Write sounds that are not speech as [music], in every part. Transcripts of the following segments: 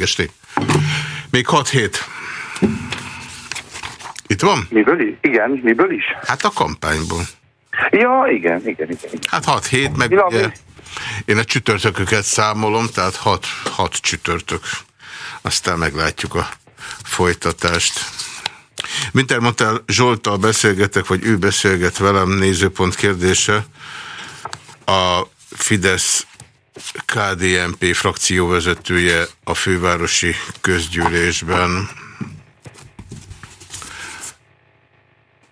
Véges tény. Még 6 hét. Itt van? Miből is? Igen, miből is? Hát a kampányból. Ja, igen, igen, igen. Hát 6 hét, meg Ja, ugye, én a csütörtököket számolom, tehát 6, 6 csütörtök. Aztán meglátjuk a folytatást. Mint elmondtál, Zsoltal beszélgetek, vagy ő beszélget velem, nézőpont kérdése. A Fidesz KDNP frakcióvezetője a fővárosi közgyűlésben.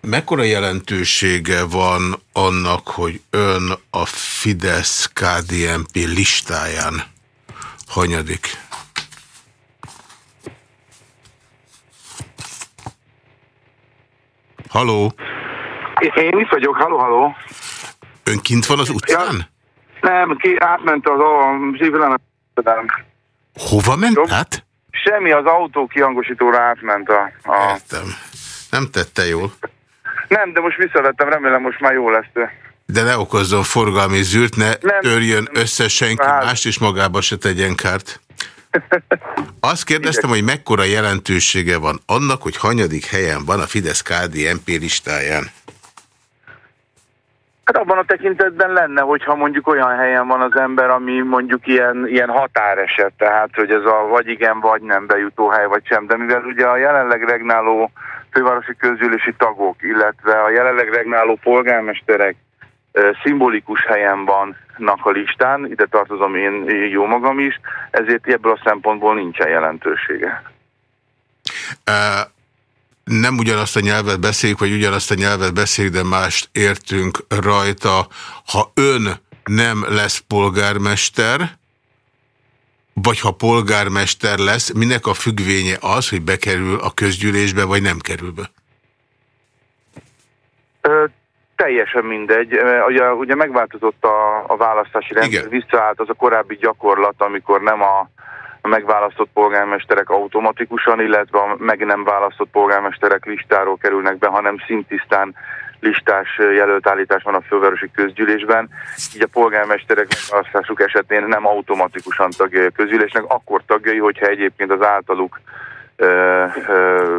Mekkora jelentősége van annak, hogy ön a Fidesz KDNP listáján hanyadik? Haló? Én itt vagyok, haló, haló. Ön kint van az utcán? Nem, ki átment az a zsívilán. Hova ment Jobb. át? Semmi, az autó kiangosítóra átment a... a... Értem. Nem tette jól. Nem, de most visszavettem, remélem most már jó lesz. De ne okozzon forgalmi zűrt, ne Nem. törjön össze senki Hát. mást, és magába se tegyen kárt. [laughs] Azt kérdeztem, hogy mekkora jelentősége van annak, hogy hanyadik helyen van a fidesz KDNP listáján. Hát abban a tekintetben lenne, hogyha mondjuk olyan helyen van az ember, ami mondjuk ilyen, ilyen határeset, tehát hogy ez a vagy igen, vagy nem bejutó hely, vagy sem. De mivel ugye a jelenleg regnáló fővárosi közgyűlési tagok, illetve a jelenleg regnáló polgármesterek szimbolikus helyen vannak a listán, ide tartozom én jó magam is, ezért ebből a szempontból nincsen jelentősége. Ö, Nem ugyanazt a nyelvet beszéljük, vagy ugyanazt a nyelvet beszéljük, de mást értünk rajta. Ha ön nem lesz polgármester, vagy ha polgármester lesz, minek a függvénye az, hogy bekerül a közgyűlésbe, vagy nem kerül be? Ö, teljesen mindegy. Ugye, ugye megváltozott a, a választási rendszer, visszaállt az a korábbi gyakorlat, amikor nem a a megválasztott polgármesterek automatikusan, illetve a meg nem választott polgármesterek listáról kerülnek be, hanem szintisztán listás jelöltállítás van a fővárosi közgyűlésben. Így a polgármesterek megválasztásuk esetén nem automatikusan tagjai a közgyűlésnek, akkor tagjai, hogyha egyébként az általuk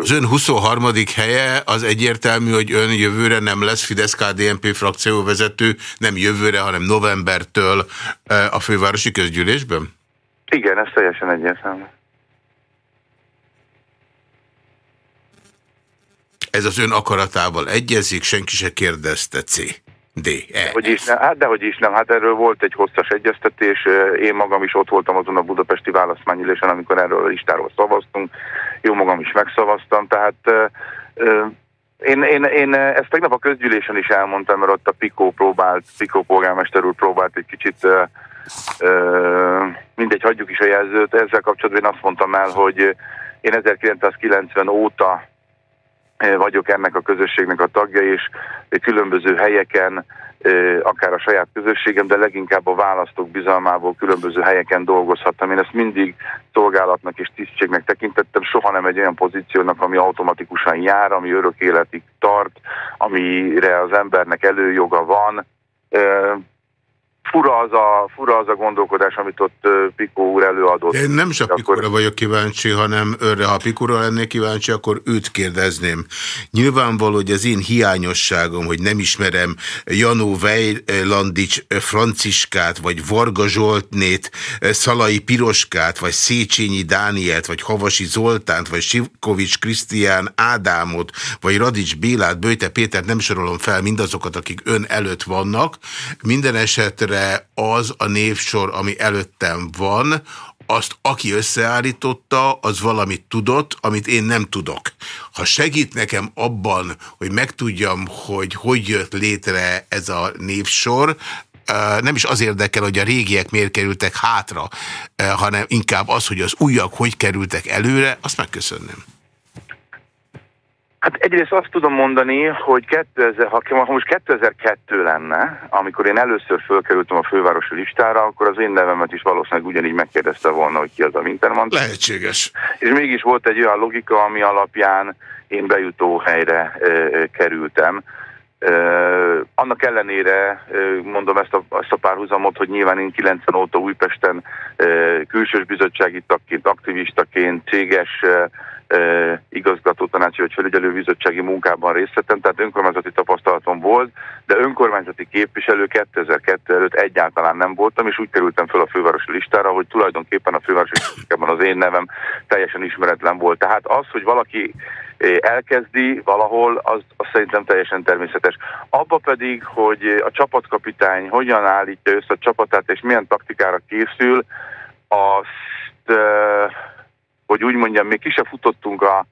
Az ön 23. helye az egyértelmű, hogy ön jövőre nem lesz Fidesz-KDNP frakcióvezető, nem jövőre, hanem novembertől a fővárosi közgyűlésben? Igen, ez teljesen egyértelmű. Ez az ön akaratával egyezik, senki se kérdezte C. D. E. Hogy is nem, hát dehogy is nem, hát erről volt egy hosszas egyeztetés, én magam is ott voltam azon a budapesti választmányülésen, amikor erről a listáról szavaztunk, jó magam is megszavaztam, tehát én, én, én ezt tegnap a közgyűlésen is elmondtam, mert ott a Pikó próbált, Pikó polgármester úr próbált egy kicsit, ö, ö, mindegy, hagyjuk is a jelzőt, ezzel kapcsolatban én azt mondtam el, hogy én 1990 óta vagyok ennek a közösségnek a tagja, és különböző helyeken, akár a saját közösségem, de leginkább a választók bizalmából különböző helyeken dolgozhattam. Én ezt mindig szolgálatnak és tisztségnek tekintettem, soha nem egy olyan pozíciónak, ami automatikusan jár, ami örök életig tart, amire az embernek előjoga van. Fura az a, fura az a gondolkodás, amit ott Pikó úr előadott. Én nem is a Akkor- Pikóra vagyok kíváncsi, hanem őre. Ha Pikóra lennék kíváncsi, akkor őt kérdezném. Nyilvánvaló, hogy az én hiányosságom, hogy nem ismerem Janó Vejlandics Franciskát, vagy Varga Zsoltnét, Szalai Piroskát, vagy Széchenyi Dánielt, vagy Havasi Zoltánt, vagy Sivkovics Krisztián Ádámot, vagy Radics Bélát, Böjte Pétert, nem sorolom fel mindazokat, akik ön előtt vannak. Minden esetre az a névsor, ami előttem van, azt aki összeállította, az valamit tudott, amit én nem tudok. Ha segít nekem abban, hogy megtudjam, hogy hogy jött létre ez a névsor, nem is az érdekel, hogy a régiek miért kerültek hátra, hanem inkább az, hogy az újak hogy kerültek előre, azt megköszönném. Hát egyrészt azt tudom mondani, hogy 2000, ha most 2002 lenne, amikor én először fölkerültem a fővárosi listára, akkor az én nevemet is valószínűleg ugyanígy megkérdezte volna, hogy ki az a Wintermann. Lehetséges. És mégis volt egy olyan logika, ami alapján én bejutó helyre ö, kerültem. annak ellenére mondom ezt a, ezt a párhuzamot, hogy nyilván én 90 óta Újpesten külsős bizottsági tagként, aktivistaként, céges igazgató tanácsi vagy felügyelőbizottsági munkában részt vettem, tehát önkormányzati tapasztalatom volt, de önkormányzati képviselő 2002 előtt egyáltalán nem voltam, és úgy kerültem fel a fővárosi listára, hogy tulajdonképpen a fővárosi listában az én nevem teljesen ismeretlen volt. Tehát az, hogy valaki elkezdi valahol, az, az szerintem teljesen természetes. Abba pedig, hogy a csapatkapitány hogyan állítja össze a csapatát, és milyen taktikára készül, azt hogy úgy mondjam, még ki se futottunk a,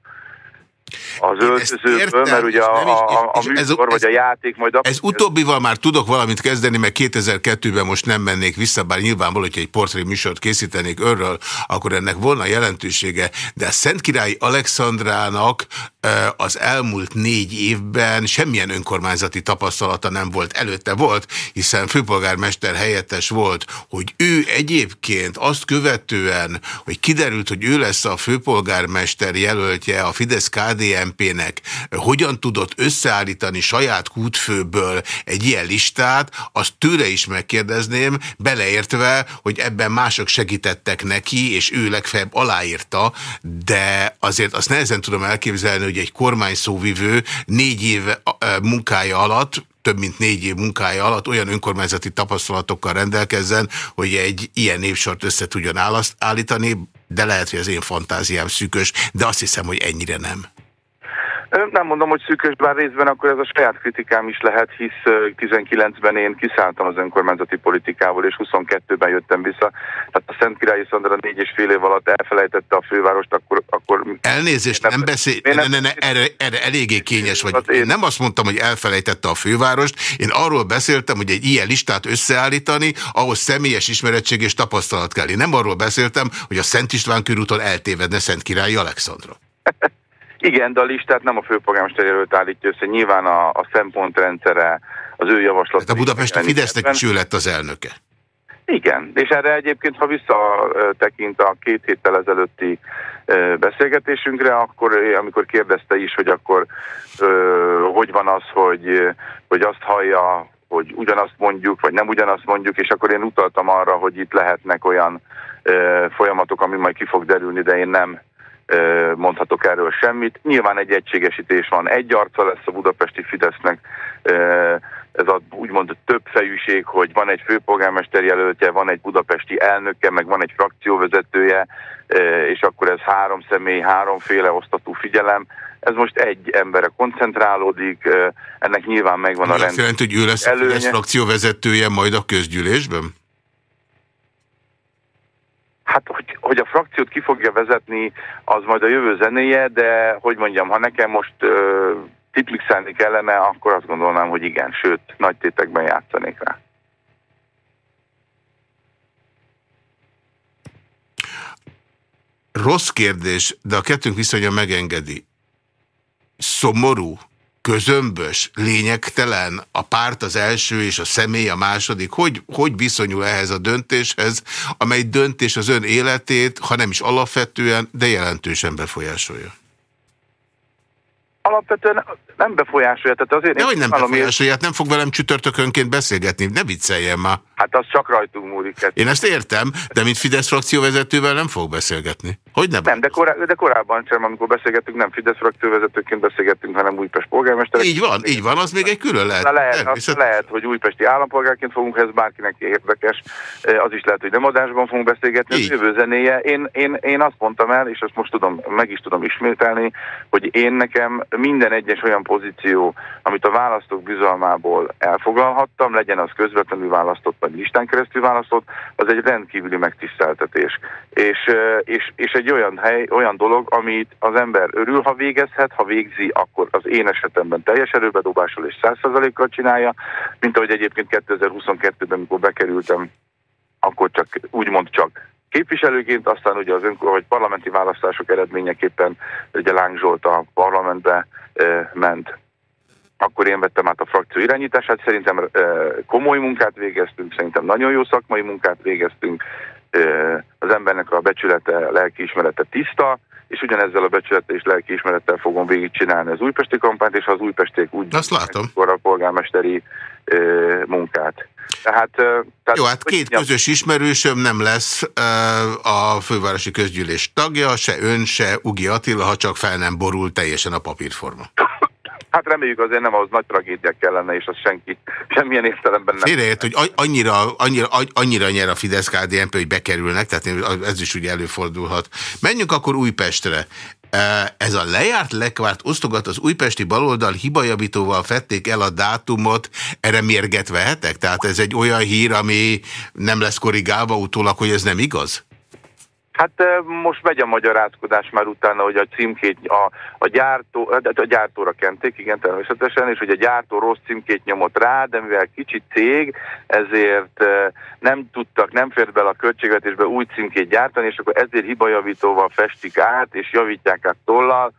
az öltözőből, mert ugye a, a, a műsor ez, vagy a játék majd... Ez utóbbival már tudok valamit kezdeni, mert 2002-ben most nem mennék vissza, bár nyilvánvaló, hogyha egy portré műsort készítenék örről, akkor ennek volna jelentősége, de a Szentkirályi Alexandrának az elmúlt négy évben semmilyen önkormányzati tapasztalata nem volt. Előtte volt, hiszen főpolgármester helyettes volt, hogy ő egyébként azt követően, hogy kiderült, hogy ő lesz a főpolgármester jelöltje a fidesz KDNP-nek hogyan tudott összeállítani saját kútfőből egy ilyen listát, azt tőle is megkérdezném, beleértve, hogy ebben mások segítettek neki, és ő legfeljebb aláírta, de azért azt nehezen tudom elképzelni, hogy egy kormány szóvivő négy év munkája alatt, több mint négy év munkája alatt olyan önkormányzati tapasztalatokkal rendelkezzen, hogy egy ilyen névsort össze tudjon állítani, de lehet, hogy az én fantáziám szűkös, de azt hiszem, hogy ennyire nem. Nem mondom, hogy szűkös, bár részben akkor ez a saját kritikám is lehet, hisz 19-ben én kiszálltam az önkormányzati politikából, és 22-ben jöttem vissza. Tehát a Szent Királyi Szandra négy és fél év alatt elfelejtette a fővárost, akkor... akkor Elnézést, nem, nem beszél, nem, ne, ne, ne, erre, erre eléggé kényes vagy. Én nem azt mondtam, hogy elfelejtette a fővárost, én arról beszéltem, hogy egy ilyen listát összeállítani, ahhoz személyes ismerettség és tapasztalat kell. Én nem arról beszéltem, hogy a Szent István körúton eltévedne Szent Királyi Alexandra. [laughs] Igen, de a listát nem a főpolgármester jelölt állítja össze, nyilván a, a szempontrendszere, az ő javaslat. Hát a Budapesti Fidesznek is ő lett az elnöke. Igen, és erre egyébként, ha visszatekint a két héttel ezelőtti beszélgetésünkre, akkor amikor kérdezte is, hogy akkor hogy van az, hogy, hogy azt hallja, hogy ugyanazt mondjuk, vagy nem ugyanazt mondjuk, és akkor én utaltam arra, hogy itt lehetnek olyan folyamatok, ami majd ki fog derülni, de én nem mondhatok erről semmit. Nyilván egy egységesítés van, egy arca lesz a budapesti Fidesznek, ez a úgymond több fejűség, hogy van egy főpolgármester jelöltje, van egy budapesti elnöke, meg van egy frakcióvezetője, és akkor ez három személy, háromféle osztatú figyelem. Ez most egy emberre koncentrálódik, ennek nyilván megvan a rend. Azt jelenti, hogy ő lesz előnye. a Fidesz frakcióvezetője majd a közgyűlésben? Hát, hogy, hogy a frakciót ki fogja vezetni, az majd a jövő zenéje, de hogy mondjam, ha nekem most uh, tiplixelni kellene, akkor azt gondolnám, hogy igen, sőt, nagy tétekben játszanék rá. Rossz kérdés, de a kettőnk viszonya megengedi. Szomorú, közömbös, lényegtelen, a párt az első és a személy a második, hogy, hogy viszonyul ehhez a döntéshez, amely döntés az ön életét, ha nem is alapvetően, de jelentősen befolyásolja? Alapvetően nem befolyásolja. Tehát azért De hogy nem befolyásolja, hát nem fog velem csütörtökönként beszélgetni, ne vicceljen már. Hát az csak rajtunk múlik. Én ezt értem, de mint Fidesz frakcióvezetővel nem fog beszélgetni. Hogy nem? Nem, de, korá de korábban sem, amikor beszélgettünk, nem Fidesz frakcióvezetőként beszélgettünk, hanem Újpest polgármester. Így van, így van, az még egy külön lehet. Na lehet, az lehet, hogy újpesti állampolgárként fogunk, ez bárkinek érdekes, az is lehet, hogy nem adásban fogunk beszélgetni. Az jövő zenéje. Én, én, én azt mondtam el, és azt most tudom, meg is tudom ismételni, hogy én nekem minden egyes olyan pozíció, amit a választók bizalmából elfoglalhattam, legyen az közvetlenül választott vagy listán keresztül választott, az egy rendkívüli megtiszteltetés. És, és, és egy olyan hely, olyan dolog, amit az ember örül, ha végezhet, ha végzi, akkor az én esetemben teljes erőbedobással és 100%-kal csinálja, mint ahogy egyébként 2022-ben, amikor bekerültem, akkor csak úgymond csak képviselőként, aztán ugye az önkor, hogy parlamenti választások eredményeképpen ugye Láng Zsolt a parlamentbe ment. Akkor én vettem át a frakció irányítását, szerintem komoly munkát végeztünk, szerintem nagyon jó szakmai munkát végeztünk, az embernek a becsülete, lelkiismerete tiszta, és ugyanezzel a becsülettel és lelkiismerettel fogom végigcsinálni az újpesti kampányt, és az újpesték úgy Azt látom. a polgármesteri ö, munkát. Tehát, tehát, Jó, hát két közös ismerősöm nem lesz a fővárosi közgyűlés tagja, se ön, se Ugi Attila, ha csak fel nem borul teljesen a papírforma. [laughs] Hát reméljük azért nem, az nagy tragédia kellene, és az senki semmilyen értelemben nem. Félreért, hogy annyira, annyira, annyira nyer a fidesz KDNP, hogy bekerülnek, tehát ez is ugye előfordulhat. Menjünk akkor Újpestre. Ez a lejárt lekvárt osztogat az újpesti baloldal hibajavítóval fették el a dátumot, erre mérget vehetek? Tehát ez egy olyan hír, ami nem lesz korrigálva utólag, hogy ez nem igaz? Hát most megy a magyarázkodás már utána, hogy a címkét a, a, gyártó, a gyártóra kenték, igen, természetesen, és hogy a gyártó rossz címkét nyomott rá, de mivel kicsi cég, ezért nem tudtak, nem fért bele a költségvetésbe új címkét gyártani, és akkor ezért hibajavítóval festik át, és javítják át tollal.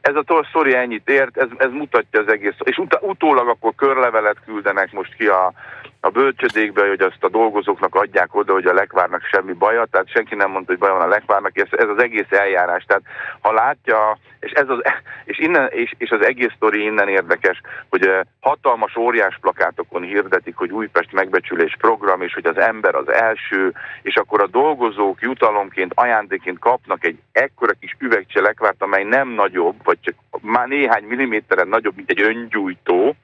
Ez a toll szori ennyit ért, ez, ez mutatja az egész, és ut utólag akkor körlevelet küldenek most ki a, a bölcsödékbe, hogy azt a dolgozóknak adják oda, hogy a lekvárnak semmi baja, tehát senki nem mondta, hogy baj van a lekvárnak, ez, ez az egész eljárás. Tehát ha látja, és, ez az, és, innen, és, és az egész sztori innen érdekes, hogy hatalmas óriás plakátokon hirdetik, hogy Újpest megbecsülés program, és hogy az ember az első, és akkor a dolgozók jutalomként, ajándéként kapnak egy ekkora kis üvegcse lekvárt, amely nem nagyobb, vagy csak már néhány milliméteren nagyobb, mint egy öngyújtó,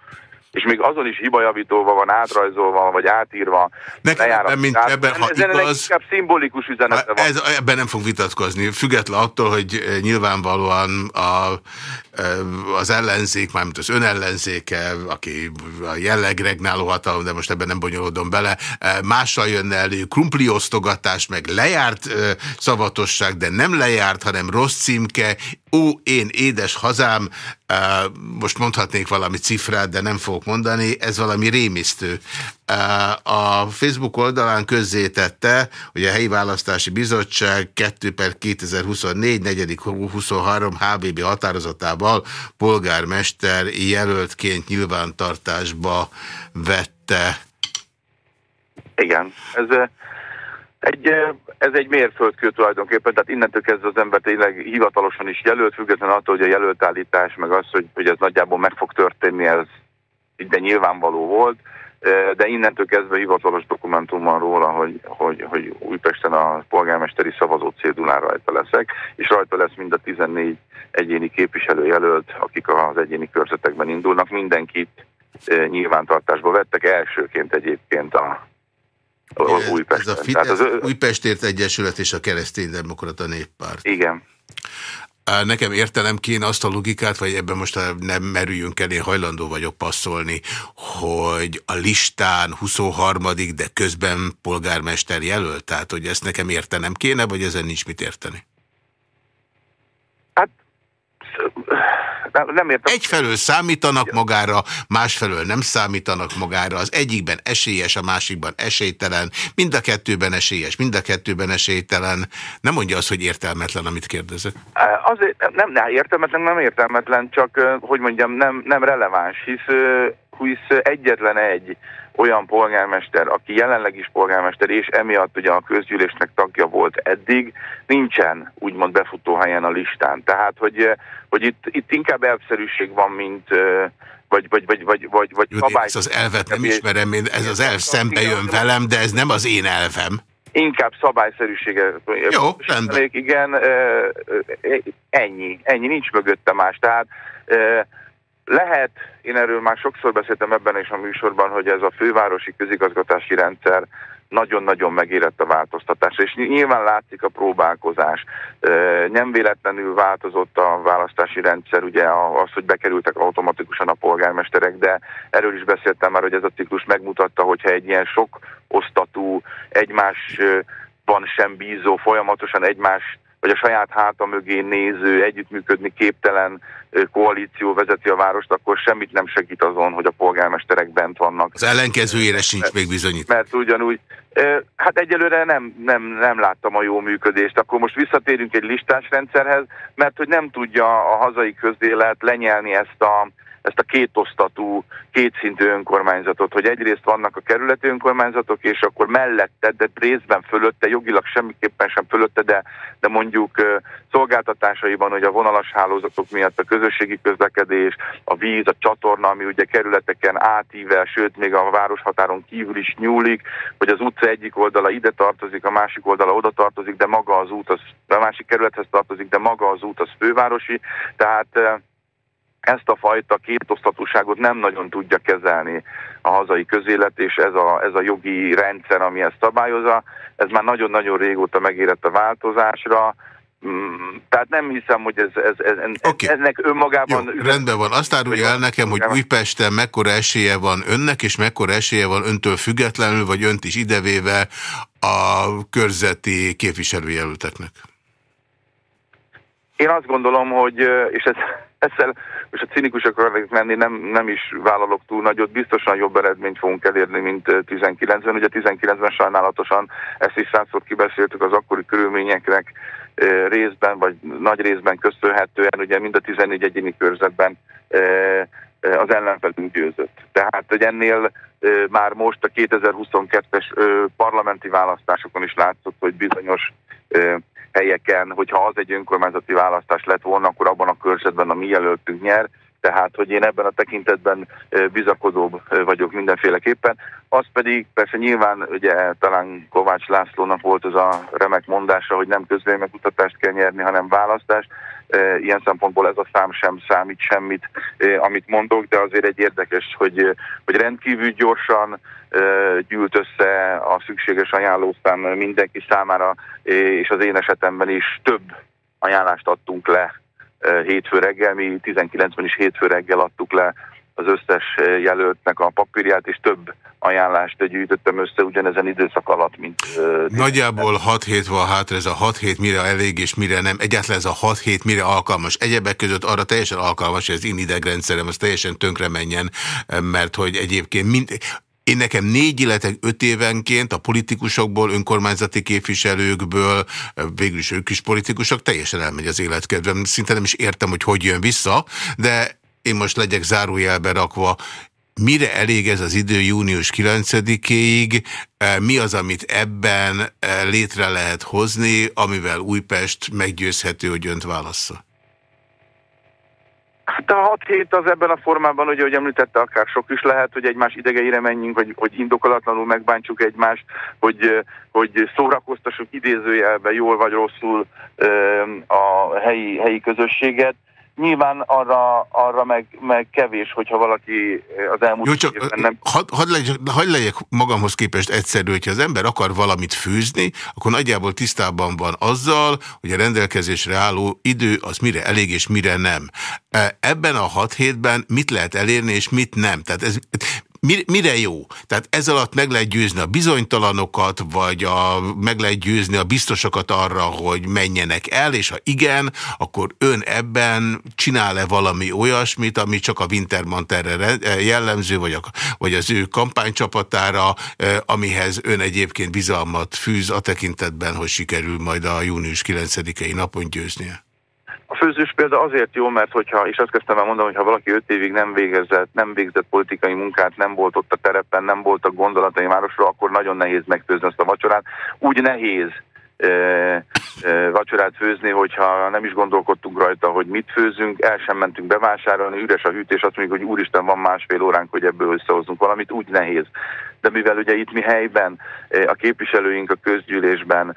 és még azon is hibajavítóval van átrajzolva, vagy átírva. Nekem ebben, mint át, ebben, ha ezen igaz... inkább szimbolikus üzenet van. Ez, ebben nem fog vitatkozni, független attól, hogy eh, nyilvánvalóan a, eh, az ellenzék, mármint az önellenzéke, aki a jelleg regnáló hatalom, de most ebben nem bonyolódom bele, eh, mással jönne elő, krumpli osztogatás, meg lejárt szavatosság, de nem lejárt, hanem rossz címke, ó, én édes hazám, most mondhatnék valami cifrát, de nem fogok mondani, ez valami rémisztő. A Facebook oldalán közzétette, hogy a Helyi Választási Bizottság 2 per 2024, 4. 23 HBB határozatával polgármester jelöltként nyilvántartásba vette. Igen, ez egy, ez egy mérföldkő tulajdonképpen, tehát innentől kezdve az ember tényleg hivatalosan is jelölt, függetlenül attól, hogy a jelöltállítás, meg az, hogy, hogy ez nagyjából meg fog történni, ez de nyilvánvaló volt, de innentől kezdve hivatalos dokumentum van róla, hogy, hogy, hogy Újpesten a polgármesteri szavazó cédulán rajta leszek, és rajta lesz mind a 14 egyéni képviselőjelölt, akik az egyéni körzetekben indulnak, mindenkit nyilvántartásba vettek, elsőként egyébként a ez a Fidesz, az, Újpestért Egyesület és a Kereszténydemokrata Néppárt. Igen. Nekem értelem kéne azt a logikát, vagy ebben most nem merüljünk el, én hajlandó vagyok passzolni, hogy a listán 23 de közben polgármester jelölt, tehát hogy ezt nekem értenem kéne, vagy ezen nincs mit érteni? Hát nem értem. Egyfelől számítanak magára, másfelől nem számítanak magára. Az egyikben esélyes, a másikban esélytelen. Mind a kettőben esélyes, mind a kettőben esélytelen. Nem mondja az, hogy értelmetlen, amit kérdezek. Azért nem, nem értelmetlen, nem értelmetlen, csak hogy mondjam, nem, nem releváns, hisz, hisz egyetlen egy olyan polgármester, aki jelenleg is polgármester, és emiatt ugye a közgyűlésnek tagja volt eddig, nincsen úgymond befutóhelyen a listán. Tehát, hogy, hogy itt, itt inkább elvszerűség van, mint vagy, vagy, vagy, vagy, vagy, vagy szabály. Ezt az elvet nem ismerem, én, ez az elv szembe jön velem, de ez nem az én elvem. Inkább szabályszerűsége. Jó, rendben. Igen, ennyi, ennyi, nincs mögötte más. Tehát lehet, én erről már sokszor beszéltem ebben is a műsorban, hogy ez a fővárosi közigazgatási rendszer nagyon-nagyon megérett a változtatás, és nyilván látszik a próbálkozás. Nem véletlenül változott a választási rendszer, ugye az, hogy bekerültek automatikusan a polgármesterek, de erről is beszéltem már, hogy ez a ciklus megmutatta, hogyha egy ilyen sok osztatú, egymásban sem bízó, folyamatosan egymás vagy a saját háta mögé néző, együttműködni képtelen koalíció vezeti a várost, akkor semmit nem segít azon, hogy a polgármesterek bent vannak. Az ellenkezőjére sincs még bizonyít. Mert ugyanúgy, hát egyelőre nem, nem, nem láttam a jó működést. Akkor most visszatérünk egy listás rendszerhez, mert hogy nem tudja a hazai közélet lenyelni ezt a ezt a kétosztatú, kétszintű önkormányzatot, hogy egyrészt vannak a kerületi önkormányzatok, és akkor mellette, de részben fölötte, jogilag semmiképpen sem fölötte, de, de mondjuk szolgáltatásaiban, hogy a vonalas hálózatok miatt a közösségi közlekedés, a víz, a csatorna, ami ugye kerületeken átível, sőt még a városhatáron kívül is nyúlik, hogy az utca egyik oldala ide tartozik, a másik oldala oda tartozik, de maga az út az a másik kerülethez tartozik, de maga az út az fővárosi, tehát ezt a fajta kétosztatúságot nem nagyon tudja kezelni a hazai közélet, és ez a, ez a jogi rendszer, ami ezt szabályozza, ez már nagyon-nagyon régóta megérett a változásra, mm, tehát nem hiszem, hogy ez, ez, ez, okay. ennek önmagában... Jó, rendben van. Azt árulja el nekem, hogy Újpesten mekkora esélye van önnek, és mekkora esélye van öntől függetlenül, vagy önt is idevéve a körzeti képviselőjelölteknek. Én azt gondolom, hogy, és ez, ezzel most a cinikusok akarok menni, nem, nem is vállalok túl nagyot, biztosan jobb eredményt fogunk elérni, mint 19-ben. Ugye 19-ben sajnálatosan ezt is százszor kibeszéltük az akkori körülményeknek részben, vagy nagy részben köszönhetően, ugye mind a 14 egyéni körzetben az ellenfelünk győzött. Tehát, hogy ennél már most a 2022-es parlamenti választásokon is látszott, hogy bizonyos helyeken, hogyha az egy önkormányzati választás lett volna, akkor abban a körzetben a mi jelöltünk nyer, tehát, hogy én ebben a tekintetben bizakodóbb vagyok mindenféleképpen. Az pedig persze nyilván, ugye talán Kovács Lászlónak volt az a remek mondása, hogy nem közvéleménykutatást kell nyerni, hanem választást. Ilyen szempontból ez a szám sem számít semmit, amit mondok, de azért egy érdekes, hogy, hogy rendkívül gyorsan gyűlt össze a szükséges ajánlószám mindenki számára, és az én esetemben is több ajánlást adtunk le hétfő reggel, mi 19-ben is hétfő reggel adtuk le az összes jelöltnek a papírját, és több ajánlást gyűjtöttem össze ugyanezen időszak alatt, mint... Nagyjából 6 hét van hátra, ez a 6 hét mire elég és mire nem. Egyáltalán ez a 6 hét mire alkalmas. Egyebek között arra teljesen alkalmas, hogy az én idegrendszerem az teljesen tönkre menjen, mert hogy egyébként mind, én nekem négy, illetve öt évenként a politikusokból, önkormányzati képviselőkből, végül is ők is politikusok, teljesen elmegy az életkedvem. Szinte nem is értem, hogy hogy jön vissza, de én most legyek zárójelbe rakva, mire elég ez az idő június 9-éig, mi az, amit ebben létre lehet hozni, amivel Újpest meggyőzhető, hogy önt válassza? Hát a 6 hét az ebben a formában, ugye, hogy említette, akár sok is lehet, hogy egymás idegeire menjünk, hogy, hogy indokolatlanul megbántsuk egymást, hogy, hogy szórakoztassuk idézőjelben jól vagy rosszul a helyi, helyi közösséget. Nyilván arra, arra meg, meg kevés, hogyha valaki az elmúlt... Jó, csak nem... hadd had legyek, had legyek magamhoz képest egyszerű, hogyha az ember akar valamit fűzni, akkor nagyjából tisztában van azzal, hogy a rendelkezésre álló idő az mire elég és mire nem. E, ebben a hat hétben mit lehet elérni és mit nem? Tehát ez, Mire jó? Tehát ez alatt meg lehet győzni a bizonytalanokat, vagy a, meg lehet győzni a biztosokat arra, hogy menjenek el, és ha igen, akkor ön ebben csinál-e valami olyasmit, ami csak a Wintermanterre jellemző, vagy, a, vagy az ő kampánycsapatára, eh, amihez ön egyébként bizalmat fűz a tekintetben, hogy sikerül majd a június 9-i napon győznie? A főzős példa azért jó, mert hogyha, és azt kezdtem el mondani, hogy ha valaki öt évig nem végezett, nem végzett politikai munkát, nem volt ott a terepen, nem voltak gondolatai városról, akkor nagyon nehéz megfőzni azt a vacsorát. Úgy nehéz vacsorát főzni, hogyha nem is gondolkodtunk rajta, hogy mit főzünk, el sem mentünk bevásárolni, üres a hűtés, azt mondjuk, hogy úristen, van másfél óránk, hogy ebből összehozunk valamit, úgy nehéz. De mivel ugye itt mi helyben, a képviselőink a közgyűlésben,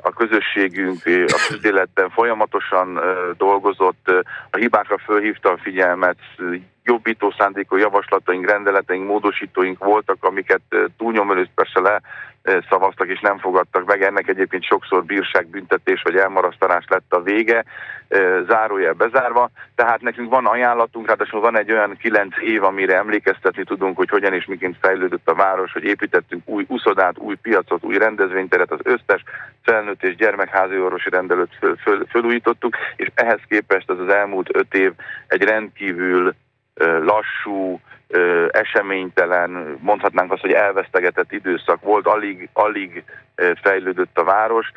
a közösségünk a közéletben folyamatosan dolgozott, a hibákra fölhívta a figyelmet, jobbító szándékú javaslataink, rendeleteink, módosítóink voltak, amiket túlnyomó persze le szavaztak és nem fogadtak meg. Ennek egyébként sokszor bírságbüntetés vagy elmarasztalás lett a vége, zárójel bezárva. Tehát nekünk van ajánlatunk, ráadásul van egy olyan kilenc év, amire emlékeztetni tudunk, hogy hogyan és miként fejlődött a város, hogy építettünk új uszodát, új piacot, új rendezvényteret, az összes felnőtt és gyermekházi orvosi rendelőt föl, föl, fölújítottuk, és ehhez képest az az elmúlt öt év egy rendkívül lassú, eseménytelen, mondhatnánk azt, hogy elvesztegetett időszak volt, alig, alig fejlődött a város,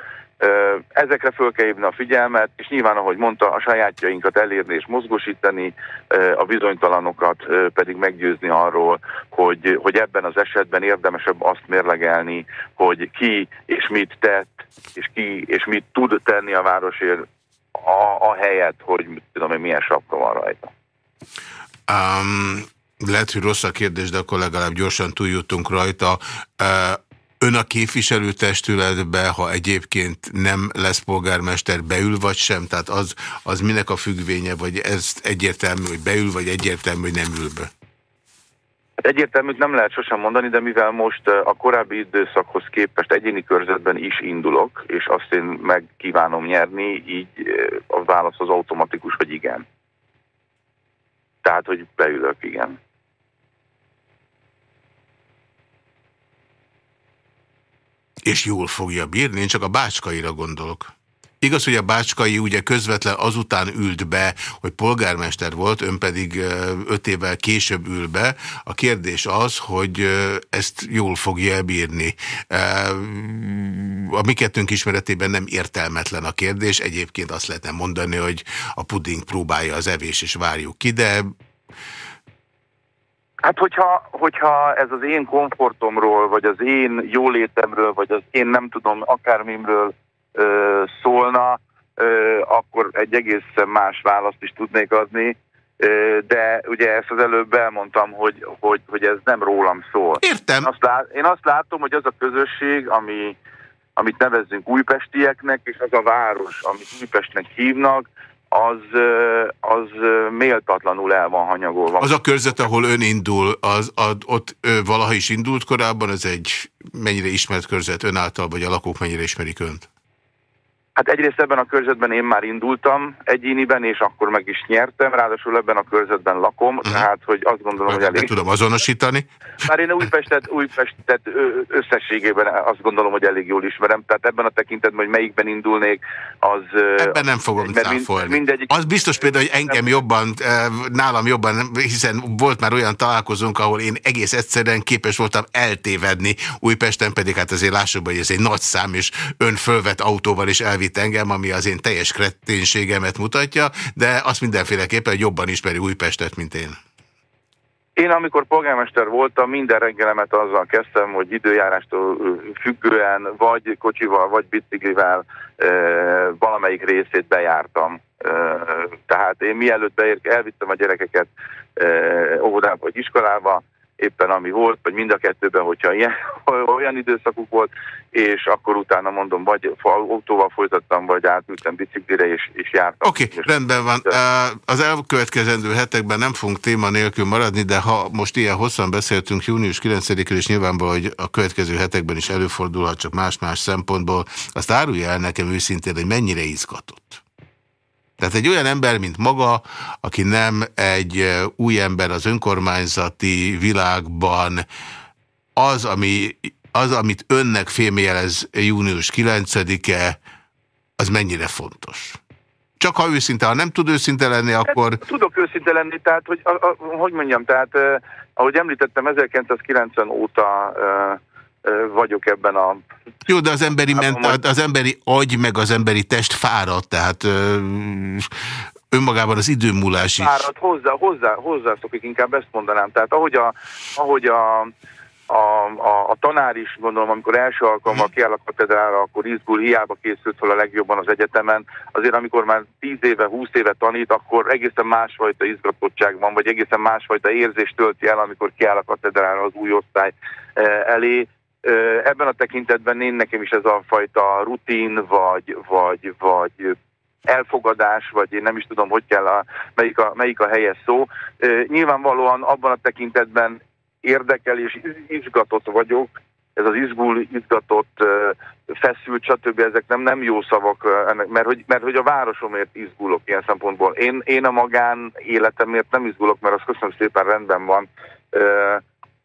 Ezekre föl kell hívni a figyelmet, és nyilván, ahogy mondta, a sajátjainkat elérni és mozgosítani, a bizonytalanokat pedig meggyőzni arról, hogy, hogy ebben az esetben érdemesebb azt mérlegelni, hogy ki és mit tett, és ki és mit tud tenni a városért a, a helyet, hogy tudom hogy milyen sapka van rajta. Um, lehet, hogy rossz a kérdés, de akkor legalább gyorsan túljutunk rajta. Uh, Ön a képviselőtestületbe, ha egyébként nem lesz polgármester, beül vagy sem? Tehát az, az minek a függvénye, vagy ez egyértelmű, hogy beül, vagy egyértelmű, hogy nem ül be? Hát egyértelműt nem lehet sosem mondani, de mivel most a korábbi időszakhoz képest egyéni körzetben is indulok, és azt én meg kívánom nyerni, így a válasz az automatikus, hogy igen. Tehát, hogy beülök, igen. És jól fogja bírni, én csak a bácskaira gondolok. Igaz, hogy a Bácskai ugye közvetlen azután ült be, hogy polgármester volt, ön pedig öt évvel később ül be. A kérdés az, hogy ezt jól fogja bírni. A mi kettőnk ismeretében nem értelmetlen a kérdés. Egyébként azt lehetne mondani, hogy a puding próbálja az evés, és várjuk ki, de Hát hogyha, hogyha ez az én komfortomról, vagy az én jólétemről, vagy az én nem tudom akármimről szólna, akkor egy egészen más választ is tudnék adni, de ugye ezt az előbb elmondtam, hogy, hogy, hogy ez nem rólam szól. Értem. Én azt, lát, én azt látom, hogy az a közösség, ami, amit nevezzünk újpestieknek, és az a város, amit Újpestnek hívnak, az, az méltatlanul el van hanyagolva. Az a körzet, ahol ön indul, az, az, ott ő valaha is indult korábban, ez egy mennyire ismert körzet ön által, vagy a lakók mennyire ismerik önt? Hát egyrészt ebben a körzetben én már indultam egyéniben, és akkor meg is nyertem, ráadásul ebben a körzetben lakom, uh mhm. -huh. tehát hogy azt gondolom, hogy elég... tudom azonosítani. Már én Újpestet, Újpestet összességében azt gondolom, hogy elég jól ismerem, tehát ebben a tekintetben, hogy melyikben indulnék, az... Ebben nem fogom cáfolni. Mindegyik... Az biztos például, hogy engem jobban, nálam jobban, hiszen volt már olyan találkozónk, ahol én egész egyszerűen képes voltam eltévedni, Újpesten pedig hát azért lássuk, hogy ez egy nagy szám, és ön fölvet autóval és elvitt itt engem, ami az én teljes kreténségemet mutatja, de azt mindenféleképpen jobban ismeri Újpestet, mint én. Én amikor polgármester voltam, minden reggelemet azzal kezdtem, hogy időjárástól függően, vagy kocsival, vagy biciklivel e, valamelyik részét bejártam. E, tehát én mielőtt beér, elvittem a gyerekeket e, óvodába vagy iskolába, éppen ami volt, vagy mind a kettőben, hogyha ilyen, [laughs] olyan időszakuk volt, és akkor utána mondom, vagy autóval folytattam, vagy átültem biciklire, és, és jártam. Oké, okay, rendben van. Az elkövetkezendő hetekben nem fogunk téma nélkül maradni, de ha most ilyen hosszan beszéltünk június 9-ről, és nyilvánvalóan, hogy a következő hetekben is előfordulhat, csak más-más szempontból, azt árulja el nekem őszintén, hogy mennyire izgatott. Tehát egy olyan ember, mint maga, aki nem egy új ember az önkormányzati világban, az, ami, az amit önnek fémjelez június 9-e, az mennyire fontos? Csak ha őszinte, ha nem tud őszinte lenni, hát, akkor... Tudok őszinte lenni, tehát, hogy, a, a, hogy mondjam, tehát, eh, ahogy említettem, 1990 óta eh, vagyok ebben a... Jó, de az emberi, ment, az emberi agy meg az emberi test fárad, tehát önmagában az időmúlás is. Fárad, hozzá, hozzá, hozzászokik, inkább ezt mondanám. Tehát ahogy a, ahogy a a, a, a tanár is, gondolom, amikor első alkalommal mhm. kiáll a katedrára, akkor izgul, hiába készült fel a legjobban az egyetemen. Azért amikor már 10 éve, 20 éve tanít, akkor egészen másfajta izgatottság van, vagy egészen másfajta érzést tölti el, amikor kiáll a katedrára az új osztály elé ebben a tekintetben én nekem is ez a fajta rutin, vagy, vagy, vagy elfogadás, vagy én nem is tudom, hogy kell a, melyik, a, melyik a helyes szó. Nyilvánvalóan abban a tekintetben érdekel és izgatott vagyok, ez az izgul, izgatott, feszült, stb. ezek nem, nem jó szavak, mert hogy, mert hogy a városomért izgulok ilyen szempontból. Én, én a magán életemért nem izgulok, mert az köszönöm szépen rendben van,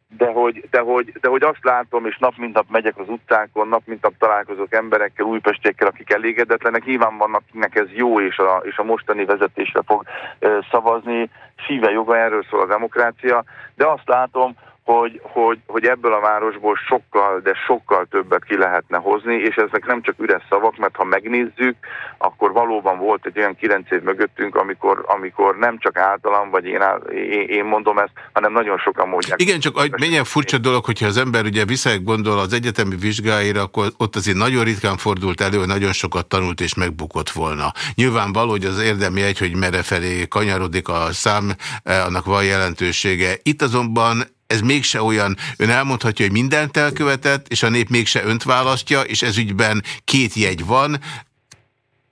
de hogy, de, hogy, de hogy azt látom, és nap mint nap megyek az utcákon, nap mint nap találkozok emberekkel, újpestiekkel, akik elégedetlenek, nyilván vannak, akinek ez jó, és a, és a mostani vezetésre fog e, szavazni, szíve joga, erről szól a demokrácia, de azt látom, hogy, hogy, hogy ebből a városból sokkal, de sokkal többet ki lehetne hozni, és ezek nem csak üres szavak, mert ha megnézzük, akkor valóban volt egy olyan kilenc év mögöttünk, amikor, amikor nem csak általam, vagy én, én, én mondom ezt, hanem nagyon sokan mondják. Igen, csak milyen furcsa dolog, hogyha az ember ugye visszagondol az egyetemi vizsgáira, akkor ott azért nagyon ritkán fordult elő, hogy nagyon sokat tanult és megbukott volna. Nyilvánvaló, hogy az érdemi egy, hogy merre felé kanyarodik a szám, eh, annak van jelentősége. Itt azonban ez mégse olyan, ön elmondhatja, hogy mindent elkövetett, és a nép mégse önt választja, és ez ügyben két jegy van,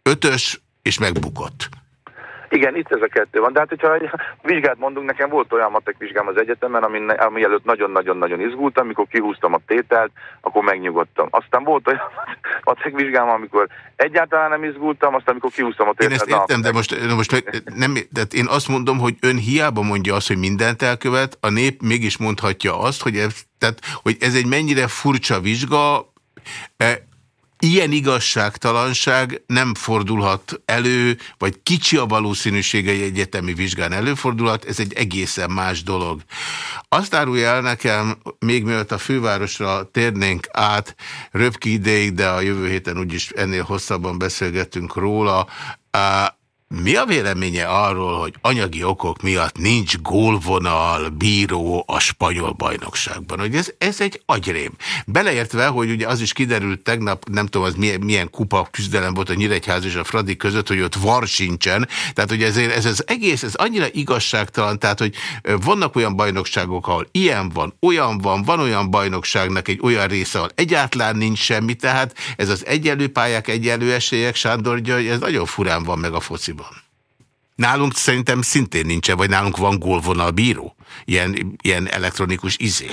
ötös, és megbukott. Igen, itt ez a kettő van. De hát, hogyha egy vizsgát mondunk, nekem volt olyan matek vizsgám az egyetemen, ami, ami előtt nagyon-nagyon-nagyon izgultam, amikor kihúztam a tételt, akkor megnyugodtam. Aztán volt olyan matek vizsgám, amikor egyáltalán nem izgultam, aztán amikor kihúztam a tételt. Én ezt értem, de most, de most nem, de én azt mondom, hogy ön hiába mondja azt, hogy mindent elkövet, a nép mégis mondhatja azt, hogy ez, tehát, hogy ez egy mennyire furcsa vizsga, Ilyen igazságtalanság nem fordulhat elő, vagy kicsi a valószínűsége egy egyetemi vizsgán előfordulhat, ez egy egészen más dolog. Azt árulja el nekem, még mielőtt a fővárosra térnénk át, röpki ideig, de a jövő héten úgyis ennél hosszabban beszélgetünk róla, mi a véleménye arról, hogy anyagi okok miatt nincs gólvonal, bíró a spanyol bajnokságban? Hogy ez, ez egy agyrém. Beleértve, hogy ugye az is kiderült tegnap, nem tudom, az milyen, milyen kupa küzdelem volt a Nyíregyház és a Fradi között, hogy ott var sincsen. Tehát, hogy ez, ez az egész, ez annyira igazságtalan, tehát, hogy vannak olyan bajnokságok, ahol ilyen van, olyan van, van olyan bajnokságnak egy olyan része, ahol egyáltalán nincs semmi, tehát ez az egyenlő pályák, egyenlő esélyek, Sándor György, ez nagyon furán van meg a fociban. Nálunk szerintem szintén nincsen, vagy nálunk van gólvonal bíró? Ilyen, ilyen elektronikus izé.